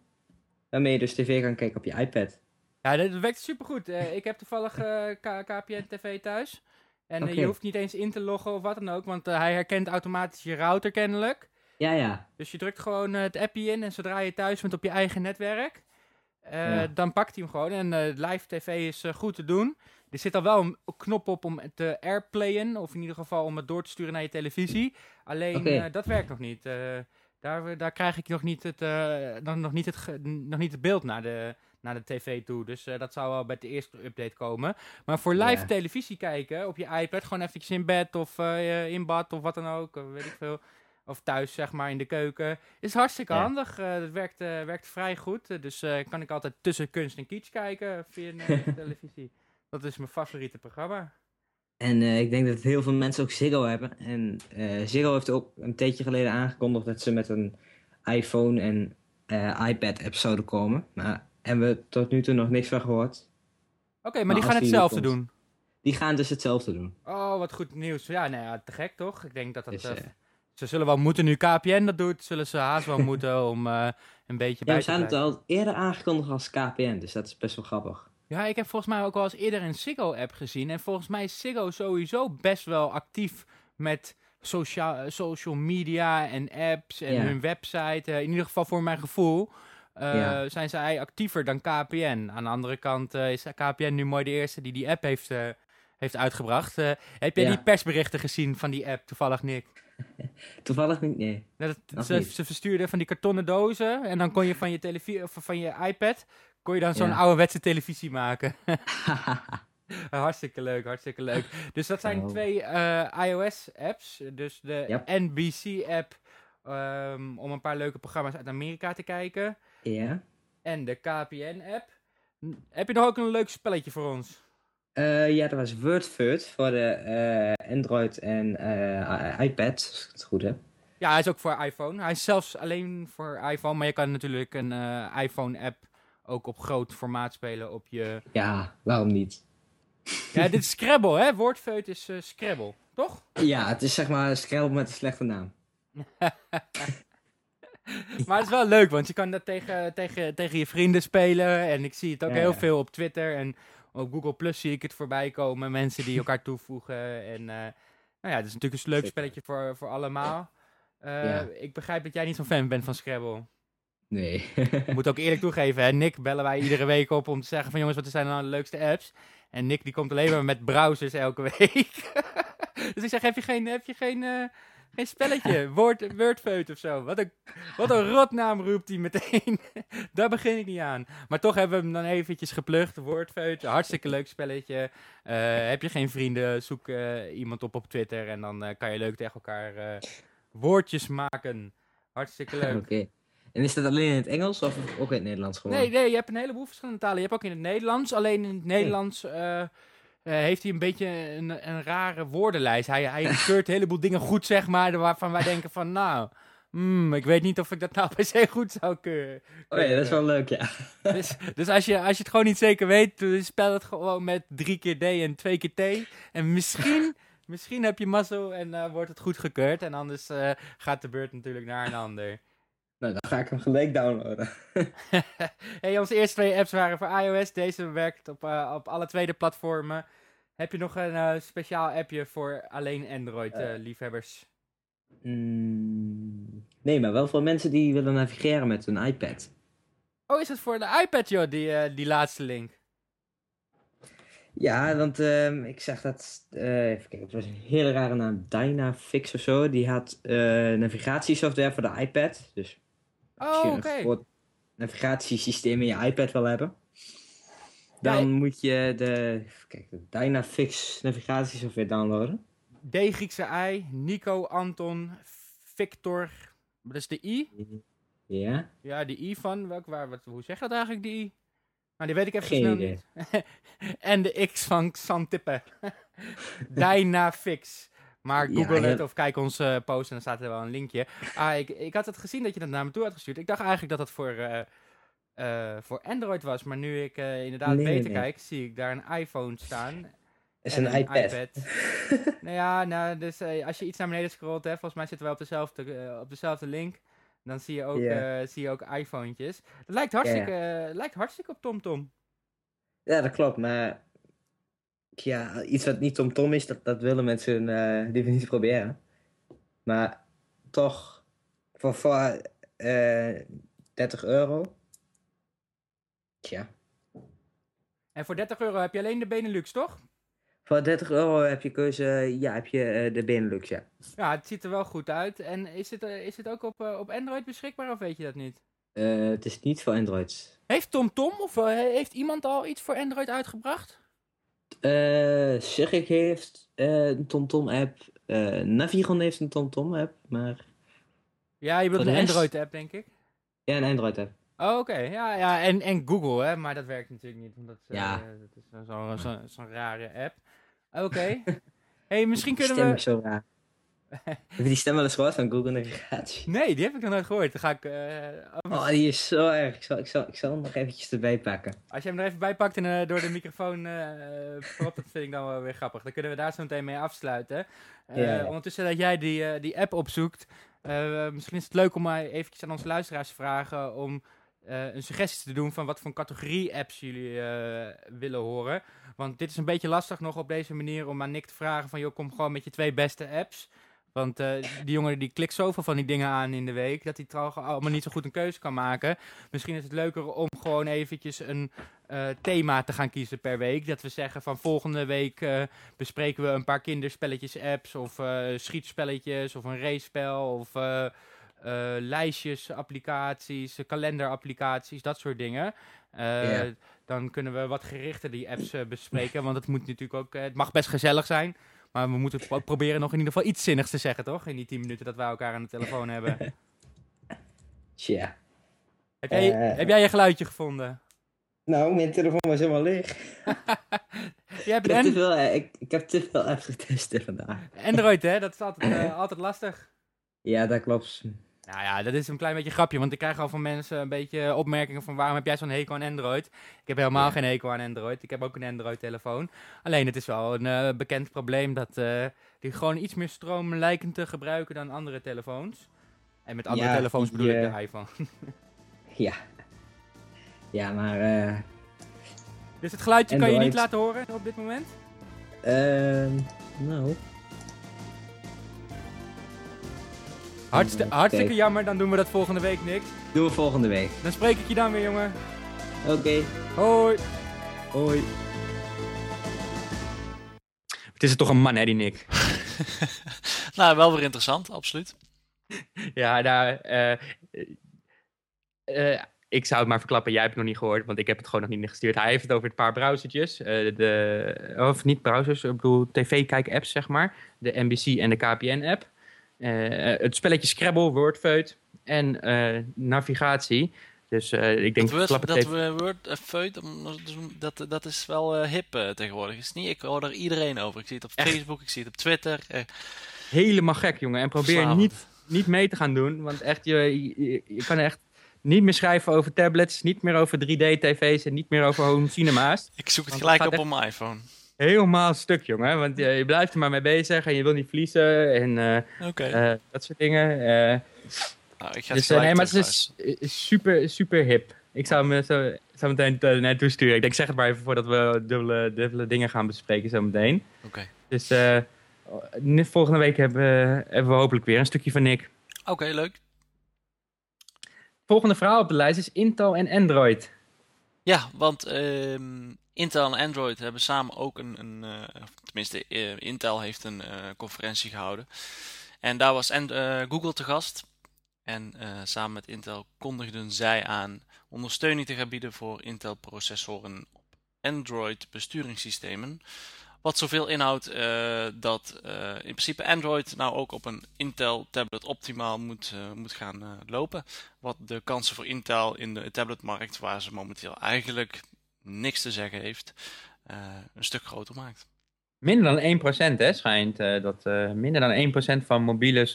Waarmee je dus tv kan kijken op je iPad. Ja, dat, werkt supergoed. Eh ik heb toevallig eh, KPN TV thuis. En eh, je hoeft niet eens in te loggen of wat dan ook, want hij herkent automatisch je router kennelijk. Ja, ja. Dus je drukt gewoon het appje in en zodra je thuis bent op je eigen netwerk, Ja. dan pakt hij hem gewoon. En live tv is goed te doen. Er zit al wel een knop op om het te airplayen, of in ieder geval om het door te sturen naar je televisie. Alleen dat werkt nog niet. Eh, daar, daar krijg ik nog niet het, eh, nog, nog niet het, nog niet het beeld naar de, naar de tv toe. Dus eh, dat zou wel bij de eerste update komen. Maar voor live televisie kijken op je iPad, gewoon eventjes in bed of eh, in bad of wat dan ook, eh, weet ik veel. Of thuis, zeg maar, in de keuken. Is hartstikke handig. eh, het werkt, eh, werkt vrij goed. Eh, dus eh, kan ik altijd tussen kunst en kitsch kijken via de eh, televisie. Dat is mijn favoriete programma. En eh, ik denk dat heel veel mensen ook Ziggo hebben. En eh, Ziggo heeft ook een tijdje geleden aangekondigd dat ze met een iPhone en eh, iPad app zouden komen. Maar hebben we tot nu toe nog niks van gehoord. Oké, maar, Maar die gaan hetzelfde komt. doen. Die gaan dus hetzelfde doen. Oh, wat goed nieuws. Ja, nou ja, te gek toch? Ik denk dat dat... Dus, ze zullen wel moeten, nu KPN dat doet, zullen ze haast wel moeten om een beetje ja, bij we te zijn het blijven. al eerder aangekondigd als KPN, dus dat is best wel grappig. Ja, ik heb volgens mij ook wel eens eerder een Ziggo-app gezien. En volgens mij is Ziggo sowieso best wel actief met sociaal, social media en apps en Ja. hun website. Eh, in ieder geval voor mijn gevoel eh, Ja. zijn zij actiever dan KPN. Aan de andere kant eh, is KPN nu mooi de eerste die die app heeft, heeft uitgebracht. Heb jij Ja. die persberichten gezien van die app, toevallig Nick? Toevallig niet, nee. Dat, ze, niet. ze verstuurden van die kartonnen dozen en dan kon je van je, televisie of van je iPad kon je dan zo'n Ja. ouderwetse televisie maken. hartstikke leuk, hartstikke leuk. Dus dat zijn Oh. twee eh, iOS-apps. Dus de Yep. NBC-app ehm, om een paar leuke programma's uit Amerika te kijken. ja. En de KPN-app. Heb je nog ook een leuk spelletje voor ons? Eh, ja, dat was WordFeud voor de eh, Android en iPad, als ik het goed heb. Ja, hij is ook voor iPhone. Hij is zelfs alleen voor iPhone. Maar je kan natuurlijk een iPhone-app ook op groot formaat spelen op je... Ja, waarom niet? Ja, dit is Scrabble, hè? Woordfeut is eh, Scrabble, toch? Ja, het is zeg maar Scrabble met een slechte naam. Maar het is wel leuk, want je kan dat tegen, tegen, tegen je vrienden spelen. En ik zie het ook Ja, heel ja. veel op Twitter. En op Google Plus zie ik het voorbij komen. Mensen die elkaar toevoegen. En eh, nou ja, het is natuurlijk een leuk Zeker. spelletje voor, voor allemaal. Eh. Ik begrijp dat jij niet zo'n fan bent van Scrabble. Nee. Ik moet ook eerlijk toegeven, hè. Nick bellen wij iedere week op om te zeggen van jongens, wat zijn nou de leukste apps? En Nick die komt alleen maar met browsers elke week. dus ik zeg, heb je geen, heb je geen, eh, geen spelletje? Word, Wordfeut of zo? Wat een, wat een rotnaam roept hij meteen. Daar begin ik niet aan. Maar toch hebben we hem dan eventjes geplukt. Wordfeut, hartstikke leuk spelletje. Eh, heb je geen vrienden, zoek eh, iemand op op Twitter en dan kan je leuk tegen elkaar woordjes maken. Hartstikke leuk. Oké. En is dat alleen in het Engels of ook in het Nederlands gewoon? Nee, nee, je hebt een heleboel verschillende talen. Je hebt ook in het Nederlands. Alleen in het Nederlands eh, eh, heeft hij een beetje een, een rare woordenlijst. Hij, hij keurt een heleboel dingen goed, zeg maar, waarvan wij denken van, nou, hmm, ik weet niet of ik dat nou per se goed zou keuren. Oh ja, dat is wel leuk, ja. Dus, dus als, je, als je het gewoon niet zeker weet, spel het gewoon met drie keer D en twee keer T. En misschien, misschien heb je mazzel en eh, wordt het goedgekeurd. En anders gaat de beurt natuurlijk naar een ander. Nou, dan ga ik hem gelijk downloaden. hey, onze eerste twee apps waren voor iOS. Deze werkt op, eh, op alle tweede platformen. Heb je nog een eh, speciaal appje voor alleen Eh. Android-liefhebbers? Mm, nee, maar wel voor mensen die willen navigeren met hun iPad. oh, is het voor de iPad, joh, die, die laatste link? Ja, want ehm, ik zeg dat... eh, even kijken, het was een hele rare naam. Dynafix of zo. Die had navigatiesoftware voor de iPad. Dus als Oh, je oké. een groot navigatiesysteem in je iPad wil hebben, dan moet je de, kijken, de Dynafix navigatiesoftware downloaden. D Griekse I, Nico, Anton, Victor. Wat is de I? Ja, Ja, die I van, welk, waar, wat, hoe zeg je dat eigenlijk, die I? Nou, die weet ik even Geen snel idee. niet. en de X van Xantippe. Dynafix. Maar google ja. het of kijk onze post en dan staat er wel een linkje. Ah, ik, ik had het gezien dat je dat naar me toe had gestuurd. Ik dacht eigenlijk dat het voor, eh, eh, voor Android was. Maar nu ik eh, inderdaad Nee, beter nee. kijk, zie ik daar een iPhone staan. is en een iPad. nou ja, nou, dus eh, als je iets naar beneden scrolt, hè, volgens mij zitten we op dezelfde, eh, op dezelfde link. Dan zie je ook, eh, zie je ook iPhone'tjes. Het lijkt hartstikke, eh, lijkt hartstikke op TomTom. Ja, dat klopt, maar ja, iets wat niet TomTom is, dat, dat willen mensen eh liever niet proberen. Maar toch, voor, voor eh 30 euro. Tja, En voor 30 euro heb je alleen de Benelux, toch? voor 30 euro heb je keuze, ja, heb je eh, de Benelux, ja. Ja, het ziet er wel goed uit. En is het, eh, is het ook op, eh, op Android beschikbaar of weet je dat niet? Eh, het is niet voor Android. Heeft TomTom of eh, heeft iemand al iets voor Android uitgebracht? Eh Surrey heeft eh, een TomTom-app. eh Navigon heeft een TomTom-app, maar... Ja, je bedoelt Voor een rest- Android-app, denk ik. Ja, een Android-app. Oh, oké. Ja, ja en, en Google, hè. Maar dat werkt natuurlijk niet, want dat, eh, Ja. dat is zo'n zo, zo, zo'n rare app. Oké. hey, misschien kunnen stem we... is zo raar. Heb je die stem wel eens gehoord van Google Navigatie? Nee, die heb ik nog nooit gehoord. Dan ga ik... eh, Oh, die is zo erg. Ik zal, ik zal, ik zal hem nog eventjes erbij pakken. Als je hem er even bij pakt en eh, door de microfoon eh propt, dat vind ik dan wel weer grappig. Dan kunnen we daar zo meteen mee afsluiten. Ondertussen dat jij die, die app opzoekt, misschien is het leuk om maar eventjes aan onze luisteraars te vragen om een suggestie te doen van wat voor categorie apps jullie willen horen. Want dit is een beetje lastig nog op deze manier om aan Nick te vragen van joh, kom gewoon met je twee beste apps. Want eh, die jongen die klikt zoveel van die dingen aan in de week, dat hij trouwens allemaal niet zo goed een keuze kan maken. Misschien is het leuker om gewoon eventjes een eh, thema te gaan kiezen per week. Dat we zeggen van volgende week eh, bespreken we een paar kinderspelletjes apps of schietspelletjes of een race-spel of lijstjes, applicaties, kalenderapplicaties, dat soort dingen. Dan kunnen we wat gerichter die apps bespreken, want het moet natuurlijk ook, het mag best gezellig zijn. Maar we moeten proberen nog in ieder geval iets zinnigs te zeggen, toch? In die 10 minuten dat wij elkaar aan de telefoon hebben. Tja. Heb jij, Eh. heb jij je geluidje gevonden? Nou, mijn telefoon was helemaal leeg. Je hebt Ik heb, te veel, eh, ik, ik heb te veel apps getest vandaag. Android, hè? Dat is altijd, eh, altijd lastig. Ja, dat klopt. Nou ja, dat is een klein beetje een grapje, want ik krijg al van mensen een beetje opmerkingen van waarom heb jij zo'n hekel aan Android? Ik heb helemaal Ja. geen hekel aan Android, ik heb ook een Android-telefoon. Alleen het is wel een eh, bekend probleem dat eh, die gewoon iets meer stroom lijken te gebruiken dan andere telefoons. En met andere Ja, telefoons die, bedoel ik eh, de iPhone. Ja. Ja, maar... eh Dus het geluidje kan je niet laten horen op dit moment? ehm nou... Oké. Hartstikke jammer, dan doen we dat volgende week niks. Doen we volgende week. Dan spreek ik je dan weer, jongen. Oké. Hoi! Hoi. Het is er toch een man, hè, die Nick? nou, wel weer interessant, absoluut. Ja, nou, eh, eh, ik zou het maar verklappen. Jij hebt het nog niet gehoord, want ik heb het gewoon nog niet gestuurd. Hij heeft het over een paar browsertjes. eh, de, of niet browsers, ik bedoel tv-kijk-apps, zeg maar. De NBC en de KPN-app. Eh, het spelletje Scrabble, Wordfeut en eh, navigatie. Dus eh, ik denk, dat het dat even. we- Word Feut, dat, is wel eh, hip tegenwoordig. Is niet? Ik hoor er iedereen over. Ik zie het op Echt? Facebook, ik zie het op Twitter. Helemaal gek, jongen. En probeer verslavend. niet, niet mee te gaan doen, want echt, je, je, je kan echt niet meer schrijven over tablets, niet meer over 3D-tv's en niet meer over home cinema's. Ik zoek het gelijk op op mijn iPhone. Helemaal stuk, jongen. Want je, je blijft er maar mee bezig en je wil niet verliezen en eh, eh, dat soort dingen. eh. nou, ik ga dus nee, maar het is, is super, super hip. Ik zou hem zo, zo meteen uh, naartoe sturen. Ik denk, zeg het maar even voordat we dubbele, dubbele dingen gaan bespreken zo meteen. Oké. Dus eh, volgende week hebben, we- hebben we hopelijk weer een stukje van Nick. Oké, leuk. Volgende verhaal op de lijst is Intel en Android. Ja, want ehm, Intel en Android hebben samen ook een, een eh, tenminste eh, Intel heeft een eh, conferentie gehouden. En daar was Google te gast. En samen met Intel kondigden zij aan ondersteuning te gaan bieden voor Intel-processoren op Android-besturingssystemen. Wat zoveel inhoudt dat in principe Android nou ook op een Intel-tablet optimaal moet, moet gaan lopen. Wat de kansen voor Intel in de tabletmarkt, waar ze momenteel eigenlijk niks te zeggen heeft, eh, een stuk groter maakt. Minder dan 1% hè, schijnt eh, dat eh, minder dan 1% van mobiele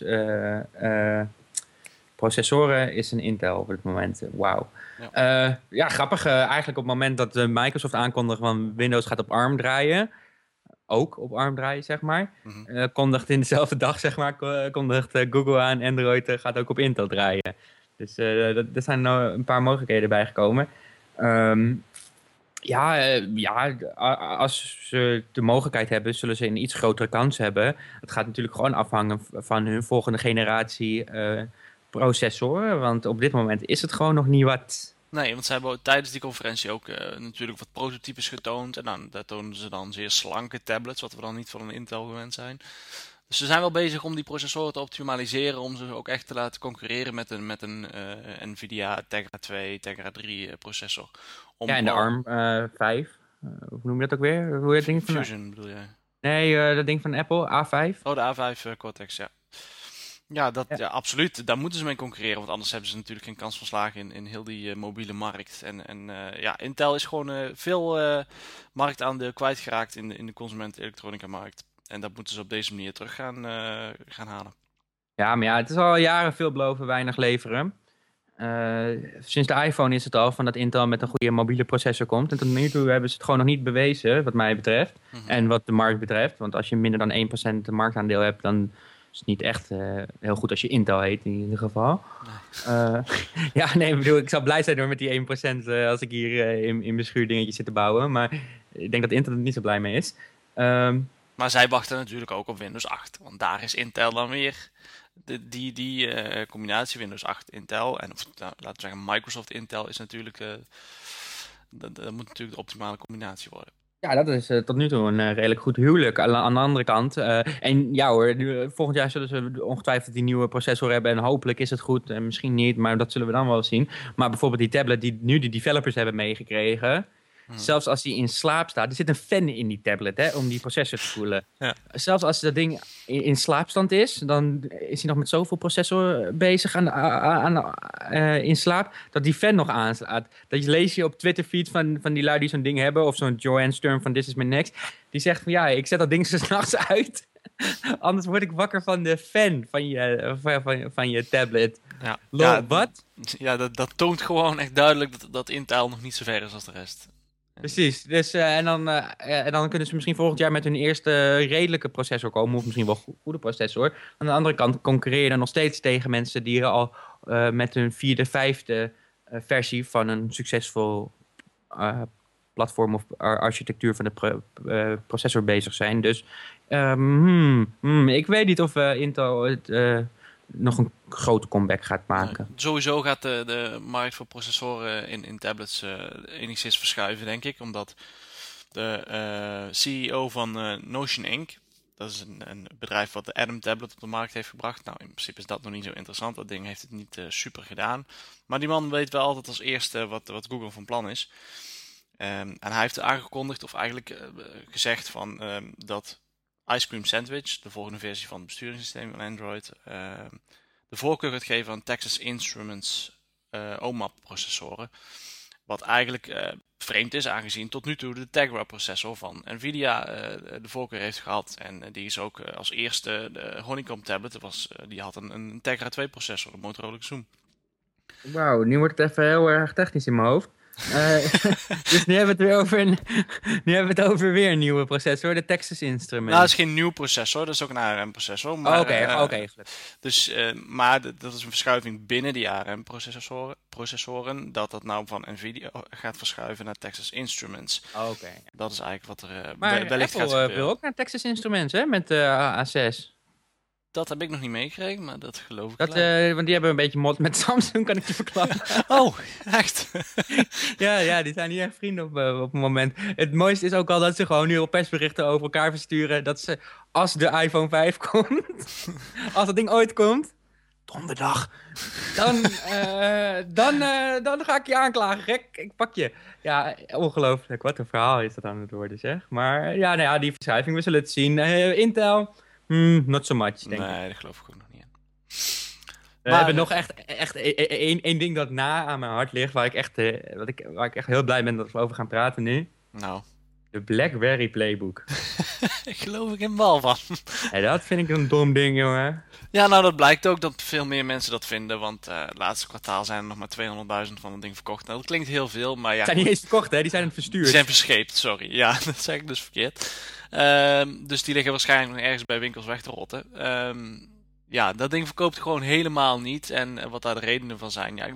processoren is een Intel op dit moment. Wauw. Ja. Ja. ja, grappig. eigenlijk op het moment dat Microsoft aankondigt van Windows gaat op ARM draaien, ook op ARM draaien, zeg maar, eh, kondigt in dezelfde dag, zeg maar, ko- kondigt Google aan Android gaat ook op Intel draaien. Dus er zijn nou een paar mogelijkheden bijgekomen. Ehm ja, eh, ja, als ze de mogelijkheid hebben, zullen ze een iets grotere kans hebben. Het gaat natuurlijk gewoon afhangen van hun volgende generatie eh, processoren. Want op dit moment is het gewoon nog niet wat. Nee, want ze hebben tijdens die conferentie ook eh, natuurlijk wat prototypes getoond. En dan, daar tonen ze dan zeer slanke tablets, wat we dan niet van een Intel gewend zijn. Dus ze zijn wel bezig om die processoren te optimaliseren, om ze ook echt te laten concurreren met een, met een Nvidia Tegra 2, Tegra 3 eh, processor. Om Ja, en de ARM eh 5. eh, hoe noem je dat ook weer? Hoe heet ding van Fusion bedoel jij? Nee, eh, dat ding van Apple, A5. Oh, de A5 eh, Cortex, ja. Ja, dat, Ja. ja. absoluut. Daar moeten ze mee concurreren, want anders hebben ze natuurlijk geen kans van slagen in, in heel die eh, mobiele markt. En, en eh, ja, Intel is gewoon eh, veel eh marktaandeel kwijtgeraakt in de, in de consument-elektronica markt. En dat moeten ze op deze manier terug gaan, eh, gaan halen. Ja, maar ja, het is al jaren veel beloven, weinig leveren. Eh, sinds de iPhone is het al van dat Intel met een goede mobiele processor komt. En tot nu toe hebben ze het gewoon nog niet bewezen, wat mij betreft. Mhm. En wat de markt betreft. Want als je minder dan 1% de marktaandeel hebt, dan is het niet echt eh, heel goed als je Intel heet in ieder geval. Eh, ja, nee, ik bedoel, ik zou blij zijn hoor met die 1% eh, als ik hier in, in mijn schuurdingetje zit te bouwen. Maar ik denk dat Intel er niet zo blij mee is. Ehm, Maar zij wachten natuurlijk ook op Windows 8. Want daar is Intel dan weer die, die eh, combinatie Windows 8 Intel. En of, nou, laten we zeggen Microsoft Intel is natuurlijk... eh, dat, moet natuurlijk de optimale combinatie worden. Ja, dat is eh, tot nu toe een redelijk goed huwelijk. Aan, aan de andere kant, en ja hoor, nu, volgend jaar zullen ze ongetwijfeld die nieuwe processor hebben en hopelijk is het goed en misschien niet, maar dat zullen we dan wel zien. Maar bijvoorbeeld die tablet die nu de developers hebben meegekregen, Hmm. zelfs als die in slaap staat, er zit een fan in die tablet hè, om die processor te koelen. Ja. Zelfs als dat ding in, in slaapstand is, dan is hij nog met zoveel processor bezig aan, aan, eh, in slaap, dat die fan nog aanslaat. Dat je lees je op Twitter feeds van, van die lui die zo'n ding hebben, of zo'n Joanne Sturm van This Is My Next, die zegt van ja, ik zet dat ding zo s'nachts uit. Anders word ik wakker van de fan van je, van, van, van je tablet. Ja, Lol, ja, wat? Ja, dat, dat toont gewoon echt duidelijk dat, dat Intel nog niet zo ver is als de rest. Precies. Dus, eh, en, dan, eh, en dan kunnen ze misschien volgend jaar met hun eerste redelijke processor komen. Of misschien wel go- goede processor. Aan de andere kant concurreer je dan nog steeds tegen mensen die al eh, met hun vierde, vijfde versie van een succesvol platform of ar- architectuur van de pro- processor bezig zijn. Dus ehm, hmm, hmm, ik weet niet of Intel het, nog een grote comeback gaat maken. Sowieso gaat de, de markt voor processoren in, in tablets eh, enigszins verschuiven, denk ik. Omdat de eh, CEO van eh, Notion Inc., dat is een, een bedrijf wat de Atom tablet op de markt heeft gebracht. Nou, in principe is dat nog niet zo interessant. Dat ding heeft het niet super gedaan. Maar die man weet wel altijd als eerste wat, wat Google van plan is. Ehm, en hij heeft aangekondigd, of eigenlijk gezegd, van, ehm, dat Ice Cream Sandwich, de volgende versie van het besturingssysteem van Android, ehm, de voorkeur gaat geven aan Texas Instruments eh, OMAP-processoren. Wat eigenlijk eh, vreemd is, aangezien tot nu toe de Tegra-processor van Nvidia eh, de voorkeur heeft gehad. En die is ook als eerste de Honeycomb tablet, was, die had een, een Tegra 2-processor, de Motorola Zoom. Wauw, nu wordt het even heel erg technisch in mijn hoofd. Eh, dus nu hebben we het weer over een, nu hebben we het over weer een nieuwe processor, de Texas Instruments. Nou, dat is geen nieuw processor, dat is ook een ARM-processor. Oké, eh, oké. Dus, eh, maar dat is een verschuiving binnen die ARM-processoren, processoren, dat dat nou van Nvidia gaat verschuiven naar Texas Instruments. Oké. Dat is eigenlijk wat er Maar we- wellicht Apple gaat gebeuren. wil ook naar Texas Instruments, hè, met de A6. Dat heb ik nog niet meegekregen, maar dat geloof ik Dat, wel. eh, want die hebben een beetje mot met Samsung, kan ik je verklappen. Oh, echt? ja, ja, die zijn niet echt vrienden op, eh, op het moment. Het mooiste is ook al dat ze gewoon nu op persberichten over elkaar versturen. Dat ze, als de iPhone 5 komt, als dat ding ooit komt, donderdag. Dan, eh, dan, dan ga ik je aanklagen, gek. Ik pak je. Ja, ongelooflijk. Wat een verhaal is dat aan het worden, zeg. Maar ja, nou ja, die verschuiving, we zullen het zien. Intel, hmm, not so much, denk ik. Nee, dat geloof ik ook nog niet in. We Maar- hebben nog echt, echt e- e- één één ding dat na aan mijn hart ligt, waar ik, echt, eh, wat ik, waar ik echt heel blij ben dat we over gaan praten nu. Nou, De BlackBerry Playbook. ik geloof ik in bal van. Hey, dat vind ik een dom ding, jongen. Ja, nou dat blijkt ook dat veel meer mensen dat vinden. Want eh het laatste kwartaal zijn er nog maar 200.000 van het ding verkocht. Nou, dat klinkt heel veel, maar ja. Die zijn niet eens verkocht, hè? Die zijn het verstuurd. Die zijn verscheept, sorry. Ja, dat zeg ik dus verkeerd. Ehm, dus die liggen waarschijnlijk nog ergens bij winkels weg te rotten. Ehm, ja, dat ding verkoopt gewoon helemaal niet. En eh, wat daar de redenen van zijn, ja,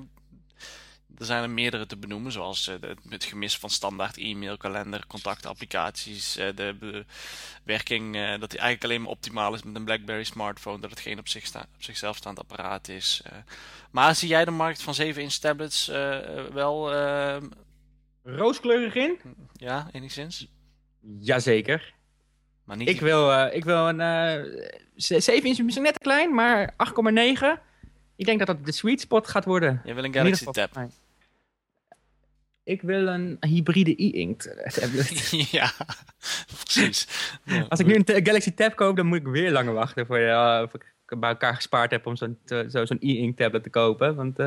er zijn er meerdere te benoemen. Zoals eh, de- het gemis van standaard e-mail, kalender, contactapplicaties. eh, de bewerking eh, dat die eigenlijk alleen maar optimaal is met een BlackBerry smartphone. Dat het geen op, zich sta- op zichzelf staand apparaat is. eh. maar zie jij de markt van 7-inch tablets eh, wel, eh, Rooskleurig in? ja, enigszins? Jazeker. Maar niet Ik wil, eh, ik wil een... eh 7 inch is misschien net te klein, maar 8,9. Ik denk dat dat de sweet spot gaat worden. Je wil een Galaxy Tab. Ik wil een hybride e-ink tablet. ja, precies. Ja. Als ik nu een Galaxy Tab koop, dan moet ik weer langer wachten voor uh, ik bij elkaar gespaard heb om zo'n zo, zo'n e-ink tablet te kopen. Want eh,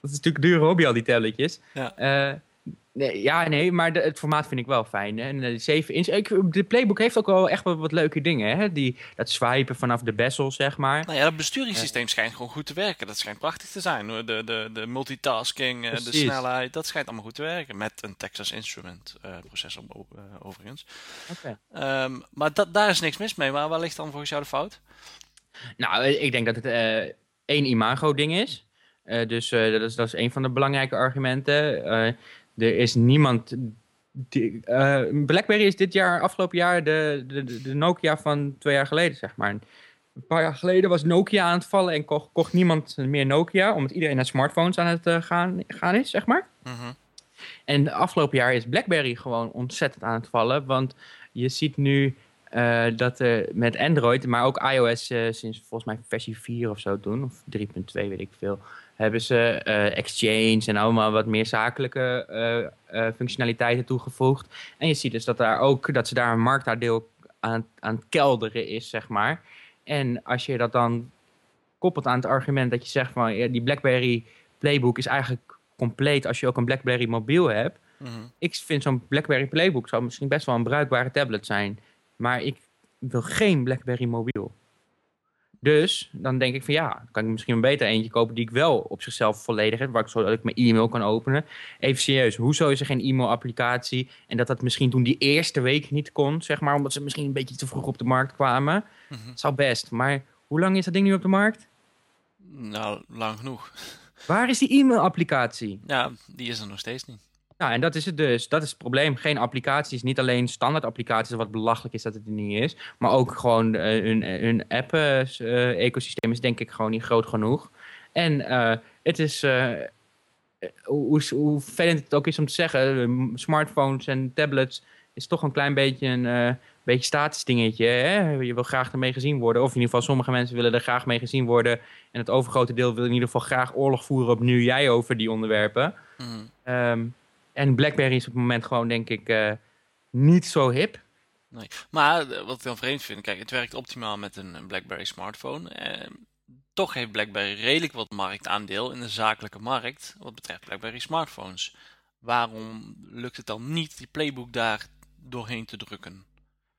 dat is natuurlijk een dure hobby, al die tabletjes. Ja. Eh, nee, ja, nee, maar de- het formaat vind ik wel fijn. hè. En de 7 inch, ik, de Playbook heeft ook wel echt wel wat leuke dingen. Hè? Die, dat swipen vanaf de bezel, zeg maar. Nou ja, dat besturingssysteem schijnt gewoon goed te werken. Dat schijnt prachtig te zijn. hoor. De, de, de multitasking, eh, de snelheid, dat schijnt allemaal goed te werken. Met een Texas Instrument eh, processor eh, overigens. Oké. Ehm, maar dat, daar is niks mis mee. Maar waar ligt dan volgens jou de fout? Nou, eh, ik denk dat het eh, één imago-ding is. Eh, dus eh, dat, is, dat is een van de belangrijke argumenten. Er is niemand. Die, eh, BlackBerry is dit jaar, afgelopen jaar, de, de, de- Nokia van twee jaar geleden, zeg maar. Een paar jaar geleden was Nokia aan het vallen en kocht, kocht niemand meer Nokia, omdat iedereen naar smartphones aan het eh, gaan, gaan is, zeg maar. Mhm. En afgelopen jaar is BlackBerry gewoon ontzettend aan het vallen. Want je ziet nu eh, dat er met Android, maar ook iOS sinds volgens mij versie 4 of zo toen, of 3.2 weet ik veel, hebben ze eh, Exchange en allemaal wat meer zakelijke eh, eh, functionaliteiten toegevoegd. En je ziet dus dat, daar ook, dat ze daar een marktaandeel aan, aan het kelderen is, zeg maar. En als je dat dan koppelt aan het argument dat je zegt van ja, die BlackBerry Playbook is eigenlijk compleet als je ook een BlackBerry mobiel hebt. Mhm. Ik vind zo'n BlackBerry Playbook zou misschien best wel een bruikbare tablet zijn. Maar ik wil geen BlackBerry mobiel. Dus dan denk ik van ja, dan kan ik misschien een beter eentje kopen die ik wel op zichzelf volledig heb. Waar ik zodat ik mijn e-mail kan openen. Even serieus, hoezo is er geen e-mail-applicatie? En dat dat misschien toen die eerste week niet kon, zeg maar, omdat ze misschien een beetje te vroeg op de markt kwamen. Dat zou best. Maar hoe lang is dat ding nu op de markt? Nou, lang genoeg. Waar is die e-mail-applicatie? Ja, die is er nog steeds niet. Nou, en dat is het dus. Dat is het probleem. Geen applicaties. Niet alleen standaard applicaties, wat belachelijk is dat het er niet is. Maar ook gewoon eh, hun, hun app-ecosysteem is denk ik gewoon niet groot genoeg. En eh, het is, eh, hoe, hoe vervelend het ook is om te zeggen, eh, smartphones en tablets is toch een klein beetje een eh, beetje statisch dingetje. Hè? Je wil graag ermee gezien worden. Of in ieder geval sommige mensen willen er graag mee gezien worden. En het overgrote deel wil in ieder geval graag oorlog voeren op nu jij over die onderwerpen. Ehm, en BlackBerry is op het moment gewoon, denk ik, eh, niet zo hip. Nee. Maar eh, wat ik dan vreemd vind, kijk, het werkt optimaal met een BlackBerry smartphone. Eh, toch heeft BlackBerry redelijk wat marktaandeel in de zakelijke markt wat betreft BlackBerry smartphones. Waarom lukt het dan niet die playbook daar doorheen te drukken?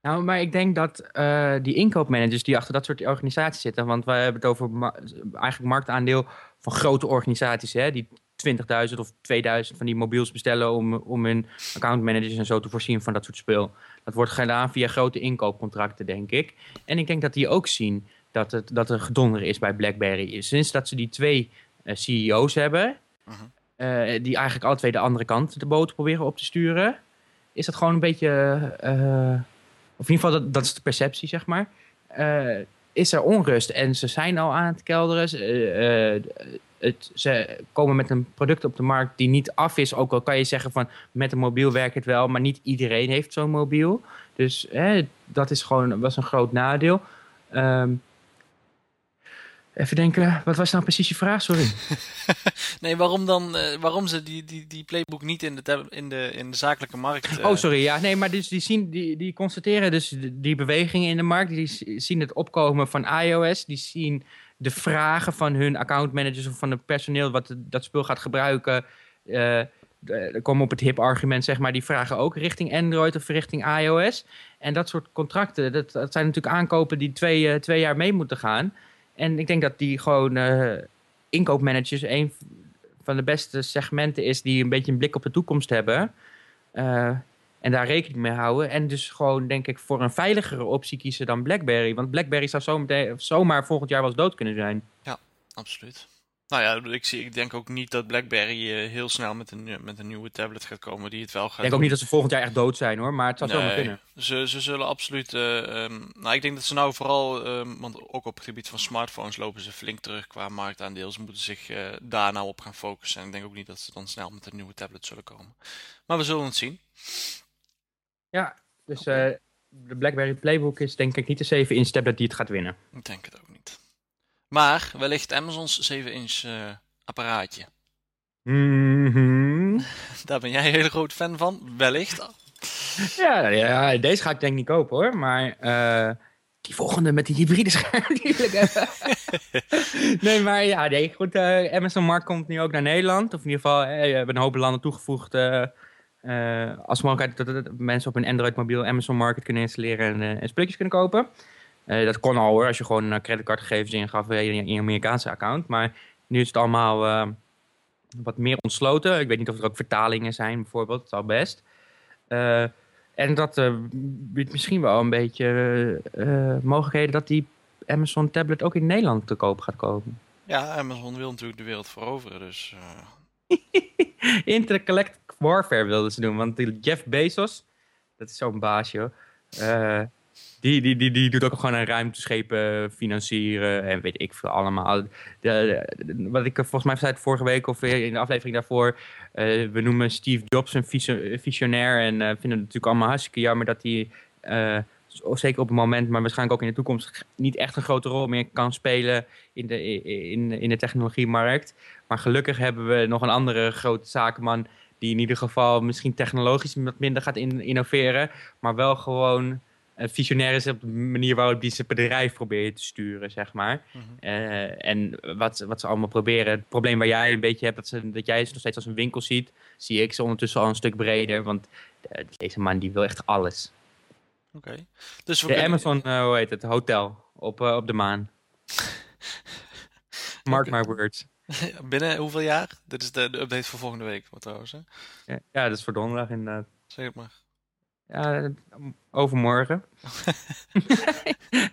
Nou, maar ik denk dat die inkoopmanagers die achter dat soort organisaties zitten, want we hebben het over ma- eigenlijk marktaandeel van grote organisaties, hè, die 20.000 of 2000 van die mobiels bestellen om, om hun accountmanagers en zo te voorzien van dat soort spul. Dat wordt gedaan via grote inkoopcontracten, denk ik. En ik denk dat die ook zien dat, het, dat er gedonder is bij BlackBerry. Sinds dat ze die twee eh, CEO's hebben, Mhm. eh, die eigenlijk alle twee de andere kant de boot proberen op te sturen, is dat gewoon een beetje, eh, of in ieder geval dat, dat is de perceptie, zeg maar, is er onrust. En ze zijn al aan het kelderen. Ze, het, ze komen met een product op de markt die niet af is. Ook al kan je zeggen van met een mobiel werkt het wel, maar niet iedereen heeft zo'n mobiel. Dus hè, dat is gewoon was een groot nadeel. Ehm, Even denken, wat was nou precies je vraag? Sorry. Nee, waarom dan, eh, waarom ze die, die, die playbook niet in de, in de, in de zakelijke markt... eh, Oh, sorry. Ja, nee, maar dus die, zien, die, die constateren dus die bewegingen in de markt. Die zien het opkomen van iOS. Die zien de vragen van hun accountmanagers of van het personeel wat dat spul gaat gebruiken. er komen op het hip argument, zeg maar, die vragen ook richting Android of richting iOS. En dat soort contracten, dat, dat zijn natuurlijk aankopen die twee, eh, twee jaar mee moeten gaan. En ik denk dat die gewoon inkoopmanagers een van de beste segmenten is die een beetje een blik op de toekomst hebben. En daar rekening mee houden. En dus gewoon, denk ik, voor een veiligere optie kiezen dan BlackBerry. Want BlackBerry zou zometeen, zomaar volgend jaar wel eens dood kunnen zijn. Absoluut. Nou ja, ik, zie, ik denk ook niet dat BlackBerry eh, heel snel met een, met een nieuwe tablet gaat komen die het wel gaat Ik denk ook niet dat ze volgend jaar echt dood zijn hoor. Maar het zou zomaar Nee, kunnen. Ze, ze zullen absoluut. eh, ehm, nou, ik denk dat ze nou vooral. ehm, want ook op het gebied van smartphones lopen ze flink terug qua marktaandeel. Ze moeten zich eh, daar nou op gaan focussen. En ik denk ook niet dat ze dan snel met een nieuwe tablet zullen komen. Maar we zullen het zien. Ja, dus eh, de BlackBerry Playbook is denk ik niet de 7 inch tablet die het gaat winnen. Ik denk het ook niet. Maar wellicht Amazons 7-inch eh, apparaatje. Mhm. Daar ben jij een hele groot fan van. Wellicht. Ja, ja, deze ga ik denk ik niet kopen hoor. Maar eh, die volgende met die hybride scherm die wil ik hebben. nee, maar ja, nee, goed. Amazon Markt komt nu ook naar Nederland. Of in ieder geval, we hebben een hoop landen toegevoegd. Eh, als mogelijkheid dat, dat mensen op een Android mobiel Amazon Market kunnen installeren en, en spulletjes kunnen kopen. Eh, dat kon al hoor, als je gewoon uh, creditcardgegevens ingaf in je, in je Amerikaanse account. Maar nu is het allemaal wat meer ontsloten. Ik weet niet of er ook vertalingen zijn bijvoorbeeld, dat is al best. En dat biedt misschien wel een beetje mogelijkheden dat die Amazon tablet ook in Nederland te koop gaat komen. Ja, Amazon wil natuurlijk de wereld veroveren. Dus Intergalactic Warfare wilden ze doen, want Jeff Bezos, dat is zo'n baasje, hoor. Eh, die, die, die, die doet ook gewoon een ruimteschepen financieren en weet ik veel allemaal. De, wat ik volgens mij zei vorige week of in de aflevering daarvoor, eh, we noemen Steve Jobs een visio- visionair en eh, vinden het natuurlijk allemaal hartstikke jammer dat hij, zeker op het moment, maar waarschijnlijk ook in de toekomst, niet echt een grote rol meer kan spelen in de, in, in de technologiemarkt. Maar gelukkig hebben we nog een andere grote zakenman die in ieder geval misschien technologisch wat minder gaat in- innoveren, maar wel gewoon een visionair is op de manier waarop die zijn bedrijf probeert te sturen, zeg maar. Mhm. Eh, en wat, wat ze allemaal proberen. Het probleem waar jij een beetje hebt, dat, ze, dat jij ze nog steeds als een winkel ziet, zie ik ze ondertussen al een stuk breder. Want eh, deze man die wil echt alles. oké. Dus we De kunnen- Amazon, eh, hoe heet het, hotel op, eh, op de maan. Mark my words. Binnen hoeveel jaar? Dit is de, de update voor volgende week, wat trouwens. Hè? Ja, ja, dat is voor donderdag inderdaad. Zeg het maar. Ja, overmorgen.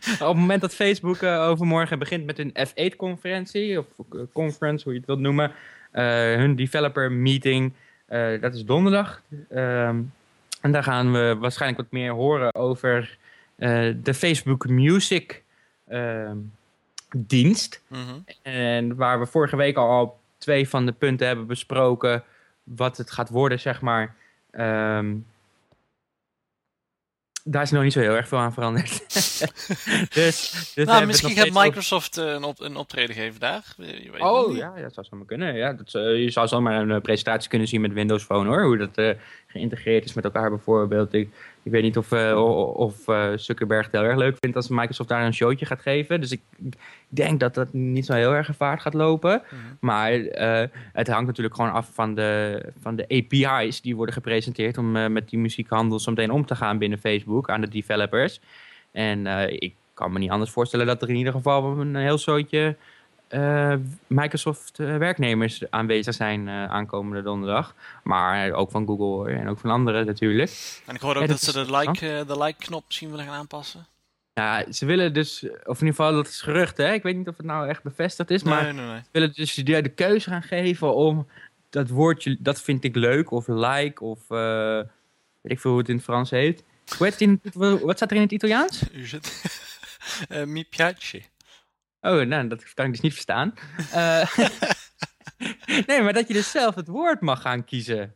Op het moment dat Facebook eh, overmorgen begint met hun F8-conferentie, of eh, conference, hoe je het wilt noemen, eh, hun developer meeting, eh, dat is donderdag. Ehm, en daar gaan we waarschijnlijk wat meer horen over eh, de Facebook Music dienst. Mhm. En waar we vorige week al, al twee van de punten hebben besproken, wat het gaat worden, zeg maar. Ehm, daar is nog niet zo heel erg veel aan veranderd. dus, dus nou, misschien gaat Microsoft eh, een, op, een optreden geven daar. Je weet het Oh ja, dat zou zomaar kunnen. Ja, dat, eh, je zou zomaar een eh, presentatie kunnen zien met Windows Phone hoor. Hoe dat geïntegreerd is met elkaar bijvoorbeeld. Ik, ik weet niet of, eh, of eh, Zuckerberg het heel erg leuk vindt als Microsoft daar een showtje gaat geven. Dus ik denk dat dat niet zo heel erg gevaard gaat lopen. Mhm. Maar eh, het hangt natuurlijk gewoon af van de, van de API's die worden gepresenteerd om met die muziekhandel zo meteen om te gaan binnen Facebook aan de developers. En ik kan me niet anders voorstellen dat er in ieder geval een heel soortje eh, Microsoft eh, werknemers aanwezig zijn eh, aankomende donderdag. Maar ook van Google hoor, en ook van anderen natuurlijk. En ik hoorde ook Ja, dat, dat ze de like, eh, de like-knop misschien willen gaan aanpassen. Ja, ze willen dus, of in ieder geval dat is gerucht hè. Ik weet niet of het nou echt bevestigd is, maar nee, nee, nee. willen dus de, de keuze gaan geven om dat woordje, dat vind ik leuk, of like, of eh, weet ik veel hoe het in het Frans heet. In, het- wat staat er in het Italiaans? U zit. Eh, mi piace. Oh, nou, dat kan ik dus niet verstaan. Eh, nee, maar dat je dus zelf het woord mag gaan kiezen.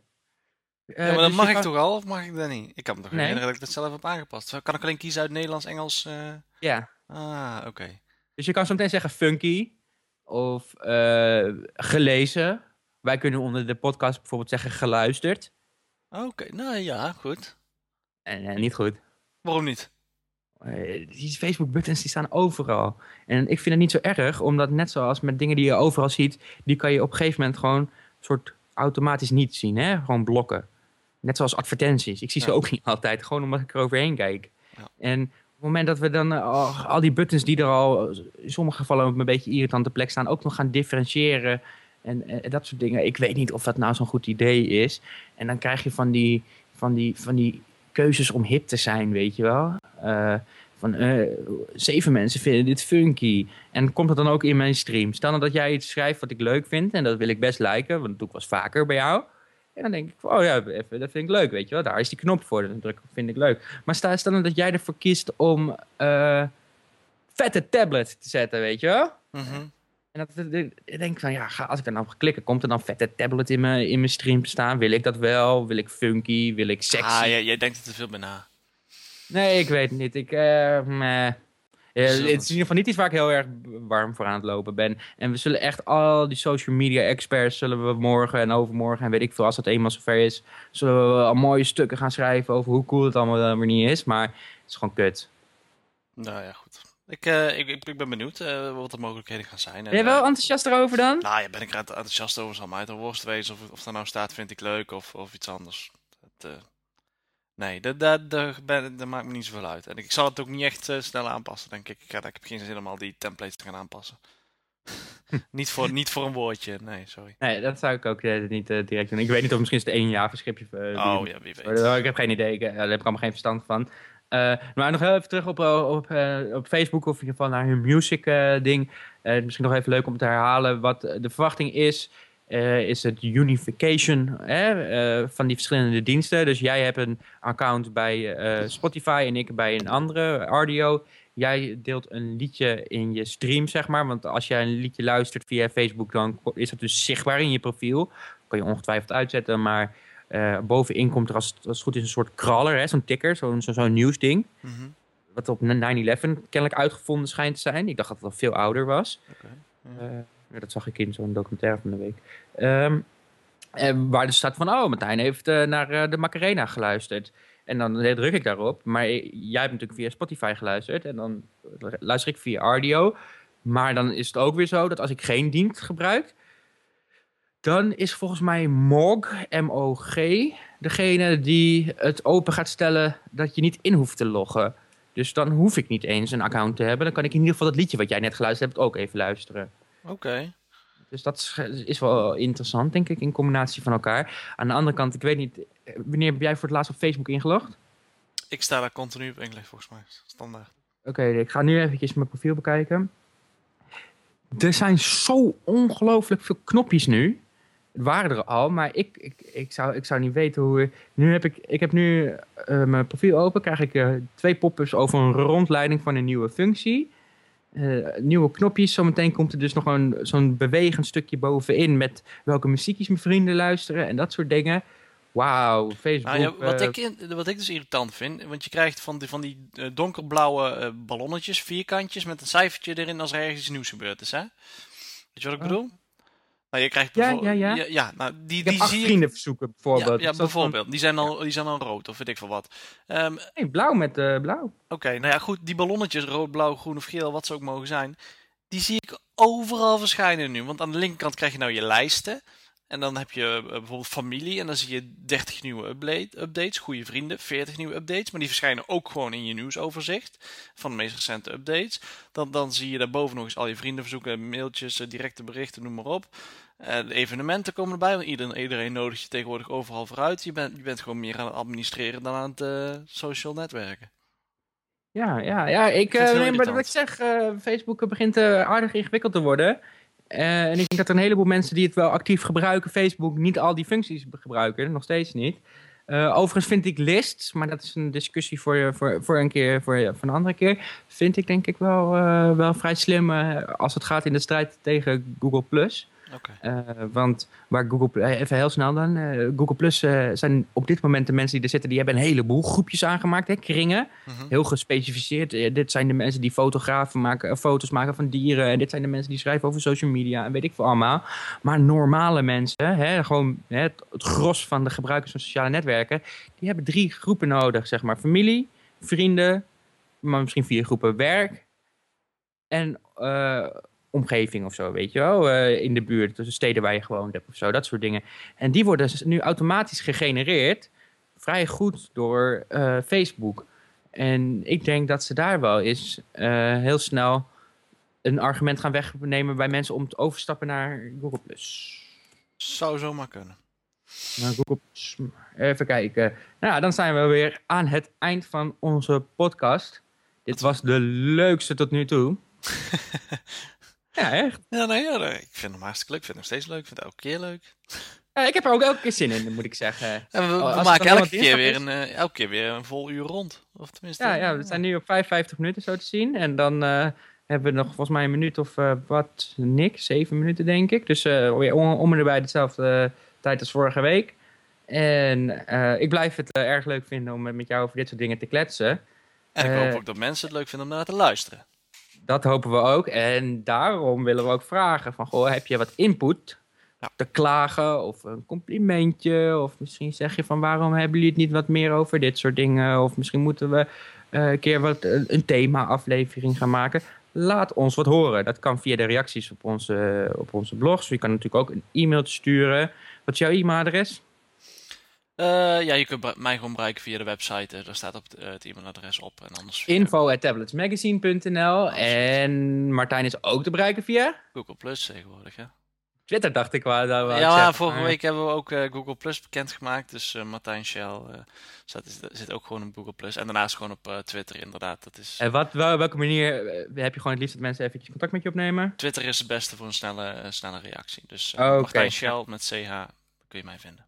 Eh, ja, maar dat dus mag ik kan- toch al, of mag ik dat niet? Ik kan me toch Nee. herinneren dat ik dat zelf heb aangepast. Kan ik alleen kiezen uit Nederlands, Engels? eh? Ja, Ah, oké. dus je kan zo meteen zeggen funky, of eh, gelezen. Wij kunnen onder de podcast bijvoorbeeld zeggen geluisterd. Oké, nou ja, goed. En eh, niet goed. Waarom niet? Eh, die Facebook-buttons die staan overal. En ik vind het niet zo erg, omdat net zoals met dingen die je overal ziet, die kan je op een gegeven moment gewoon soort automatisch niet zien. Hè? Gewoon blokken. Net zoals advertenties. Ik zie ze Ja. ook niet altijd, gewoon omdat ik er overheen kijk. Ja. En op het moment dat we dan eh, al, die buttons die er al in sommige gevallen op een beetje irritante plek staan, ook nog gaan differentiëren en, eh, dat soort dingen. Ik weet niet of dat nou zo'n goed idee is. En dan krijg je van die, van die, van die keuzes om hip te zijn, weet je wel. Eh, van eh, zeven mensen vinden dit funky. En komt dat dan ook in mijn stream? Stel nou dat jij iets schrijft wat ik leuk vind. En dat wil ik best liken. Want dat doe ik wel vaker bij jou. En dan denk ik, oh ja, even, dat vind ik leuk, weet je wel. Daar is die knop voor. Dan druk vind ik leuk. Maar stel, stel nou dat jij ervoor kiest om eh, vette tablet te zetten, weet je wel. En dat, dat- dat- ik denk van, ja, als ik er nou op klikken, komt er dan vette tablet in mijn, in mijn stream staan? Wil ik dat wel? Wil ik funky? Wil ik sexy? Ah, jij, jij denkt er te veel bij na. Nee, ik weet het niet. Ik, eh, meh. Eh, Zullen het is in ieder geval niet iets waar ik heel erg warm voor aan het lopen ben. En we zullen echt al die social media experts zullen we morgen en overmorgen en weet ik veel, als het eenmaal zover is, zullen we al mooie stukken gaan schrijven over hoe cool het allemaal weer niet is. Maar het is gewoon kut. Nou ja, goed. Ik, eh, ik, ik, ik ben benieuwd eh, wat de mogelijkheden gaan zijn. En, Ben je wel eh, enthousiast erover dan? Nou ja, ben ik er enthousiast over, zal mij het worst wezen. Of, of er nou staat, vind ik leuk, of, of iets anders. Dat, eh, nee, dat, dat, dat, dat maakt me niet zoveel uit. En ik zal het ook niet echt snel aanpassen, denk ik. Ik, ga, ik heb geen zin om al die templates te gaan aanpassen. niet, voor, niet voor een woordje, nee, sorry. Nee, dat zou ik ook eh, niet eh, direct doen. Ik weet niet of misschien is het één JavaScriptje. eh, Oh die- ja, wie weet. Oh, Ik heb geen idee, ik, daar heb ik allemaal geen verstand van. Eh, maar nog heel even terug op, eh, op, eh, op Facebook of in ieder geval naar hun music eh, ding. Misschien nog even leuk om te herhalen wat de verwachting is. is het unification hè, van die verschillende diensten. Dus jij hebt een account bij Spotify en ik bij een andere, Ardio. Jij deelt een liedje in je stream, zeg maar. Want als jij een liedje luistert via Facebook, dan is dat dus zichtbaar in je profiel. kan je ongetwijfeld uitzetten, maar eh, bovenin komt er als, als het goed is een soort crawler, hè, zo'n ticker, zo'n zo, zo'n nieuwsding. Mhm. Wat op 9-11 kennelijk uitgevonden schijnt te zijn. Ik dacht dat het al veel ouder was. Eh, dat zag ik in zo'n documentaire van de week. Ehm, en waar dus staat van, oh, Martijn heeft eh, naar de Macarena geluisterd. En dan druk ik daarop. Maar jij hebt natuurlijk via Spotify geluisterd. En dan luister ik via Ardio. Maar dan is het ook weer zo dat als ik geen dienst gebruik... dan is volgens mij MOG, M-O-G... degene die het open gaat stellen dat je niet in hoeft te loggen. Dus dan hoef ik niet eens een account te hebben. Dan kan ik in ieder geval dat liedje wat jij net geluisterd hebt ook even luisteren. Oké. Dus dat is, wel interessant, denk ik, in combinatie van elkaar. Aan de andere kant, ik weet niet, wanneer heb jij voor het laatst op Facebook ingelogd? Ik sta daar continu op Engels, volgens mij. Standaard. Oké, ik ga nu eventjes mijn profiel bekijken. Er zijn zo ongelooflijk veel knopjes nu. Het waren er al, maar ik, ik, ik, zou, ik zou niet weten hoe... Nu heb ik, ik heb nu eh, mijn profiel open, krijg ik eh, twee pop-ups over een rondleiding van een nieuwe functie. Eh, nieuwe knopjes. Zometeen komt er dus nog een, zo'n bewegend stukje bovenin met welke muziekjes mijn vrienden luisteren en dat soort dingen. Wauw, Facebook. Nou ja, wat, ik, wat ik dus irritant vind, want je krijgt van die, van die donkerblauwe ballonnetjes, vierkantjes, met een cijfertje erin als er ergens nieuws gebeurd is, hè? Weet je wat ik Oh. bedoel? Nou, je krijgt Ja, ja, ja. ja, nou, die, ik die zie ik... vriendenverzoeken bijvoorbeeld. Ja, bijvoorbeeld. Die zijn, dan, die zijn dan rood, of weet ik veel wat. Ehm, Nee, blauw met eh, blauw. Oké, nou ja, goed. Die ballonnetjes, rood, blauw, groen of geel, wat ze ook mogen zijn, die zie ik overal verschijnen nu. Want aan de linkerkant krijg je nou je lijsten. En dan heb je eh, bijvoorbeeld familie en dan zie je 30 nieuwe update, updates, goede vrienden, 40 nieuwe updates. Maar die verschijnen ook gewoon in je nieuwsoverzicht van de meest recente updates. Dan, dan zie je daarboven nog eens al je vriendenverzoeken, mailtjes, eh, directe berichten, noem maar op. Eh, de evenementen komen erbij, want iedereen, iedereen nodigt je tegenwoordig overal vooruit. Je bent, je bent gewoon meer aan het administreren dan aan het social netwerken. Ja, ja, ja. Ik, nee, maar wat ik zeg, Facebook begint aardig ingewikkeld te worden. Eh, en ik denk dat er een heleboel mensen die het wel actief gebruiken, Facebook, niet al die functies gebruiken. Nog steeds niet. Eh, overigens vind ik lists, maar dat is een discussie voor, voor, voor een keer, voor, voor een andere keer. Vind ik denk ik wel, eh, wel vrij slim als het gaat in de strijd tegen Google+. Oké. Eh, want waar Google, eh, even heel snel dan, eh, Google Plus zijn op dit moment de mensen die er zitten, die hebben een heleboel groepjes aangemaakt, hè, kringen. Mhm. Heel gespecificeerd. Dit zijn de mensen die fotografen maken, foto's maken van dieren. En dit zijn de mensen die schrijven over social media en weet ik veel allemaal. Maar normale mensen, hè, gewoon hè, het, het gros van de gebruikers van sociale netwerken, die hebben drie groepen nodig, zeg maar. Familie, vrienden, maar misschien vier groepen werk en omgeving of zo, weet je wel. eh, in de buurt, dus de steden waar je gewoond hebt of zo, dat soort dingen. En die worden nu automatisch gegenereerd, vrij goed door eh, Facebook. En ik denk dat ze daar wel eens eh, heel snel een argument gaan wegnemen bij mensen om te overstappen naar Google+. Zou zomaar kunnen. Naar Google+. Even kijken. Nou, dan zijn we weer aan het eind van onze podcast. Dit was de leukste tot nu toe. Ja, echt. Ja, nee, ja, nee, ik vind hem hartstikke leuk. Ik vind hem steeds leuk. Ik vind het elke keer leuk. Ja, ik heb er ook elke keer zin in, moet ik zeggen. En we, maken elke keer, weer een, eh, elke keer weer een vol uur rond. Of tenminste... Ja, ja, we zijn nu op 55 minuten zo te zien. En dan eh, hebben we nog volgens mij een minuut of eh, wat, niks, zeven minuten denk ik. Dus eh, weer om, om en erbij dezelfde eh, tijd als vorige week. En eh, ik blijf het eh, erg leuk vinden om met jou over dit soort dingen te kletsen. En ik eh, hoop ook dat mensen het leuk vinden om naar te luisteren. Dat hopen we ook. En daarom willen we ook vragen van, goh, heb je wat input? Ja. Te klagen of een complimentje? Of misschien zeg je van, waarom hebben jullie het niet wat meer over dit soort dingen? Of misschien moeten we eh, een keer wat, een, een thema-aflevering gaan maken. Laat ons wat horen. Dat kan via de reacties op onze, op onze blogs. Je kan natuurlijk ook een e-mail sturen. Wat is jouw e-mailadres? Eh, ja, je kunt mij gewoon bereiken via de website. eh, daar staat op het, eh, het e-mailadres op. En anders via Info at tabletsmagazine.nl En Martijn is ook te bereiken via Google Plus tegenwoordig, hè? Twitter, dacht ik wel. Ja, zeggen. vorige week hebben we ook Google Plus bekendgemaakt. Dus Martijn Shell staat, zit ook gewoon op Google Plus. En daarnaast gewoon op Twitter, inderdaad. Dat is, En wat, wel, welke manier heb je gewoon het liefst dat mensen eventjes contact met je opnemen? Twitter is het beste voor een snelle, snelle reactie. Dus Oh. Martijn Shell met CH, kun je mij vinden.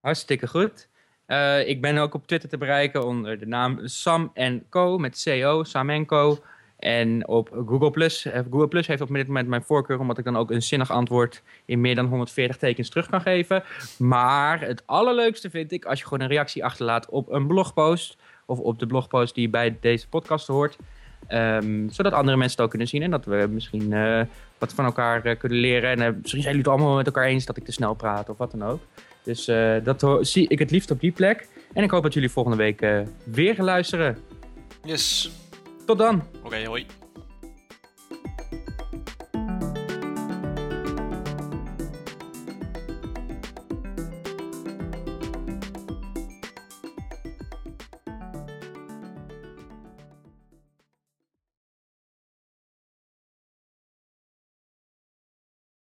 Hartstikke goed. Eh, ik ben ook op Twitter te bereiken onder de naam Sam Co. met CO, Sam Co. En op Google Plus. eh, Google Plus heeft op dit moment mijn voorkeur, omdat ik dan ook een zinnig antwoord in meer dan 140 tekens terug kan geven. Maar het allerleukste vind ik als je gewoon een reactie achterlaat op een blogpost. Of op de blogpost die bij deze podcast hoort. Ehm, zodat andere mensen het ook kunnen zien en dat we misschien eh, wat van elkaar kunnen leren. En misschien zijn jullie het allemaal met elkaar eens dat ik te snel praat of wat dan ook. Dus eh, dat zie ik het liefst op die plek. En ik hoop dat jullie volgende week eh, weer gaan luisteren. Yes. Tot dan! Oké, hoi.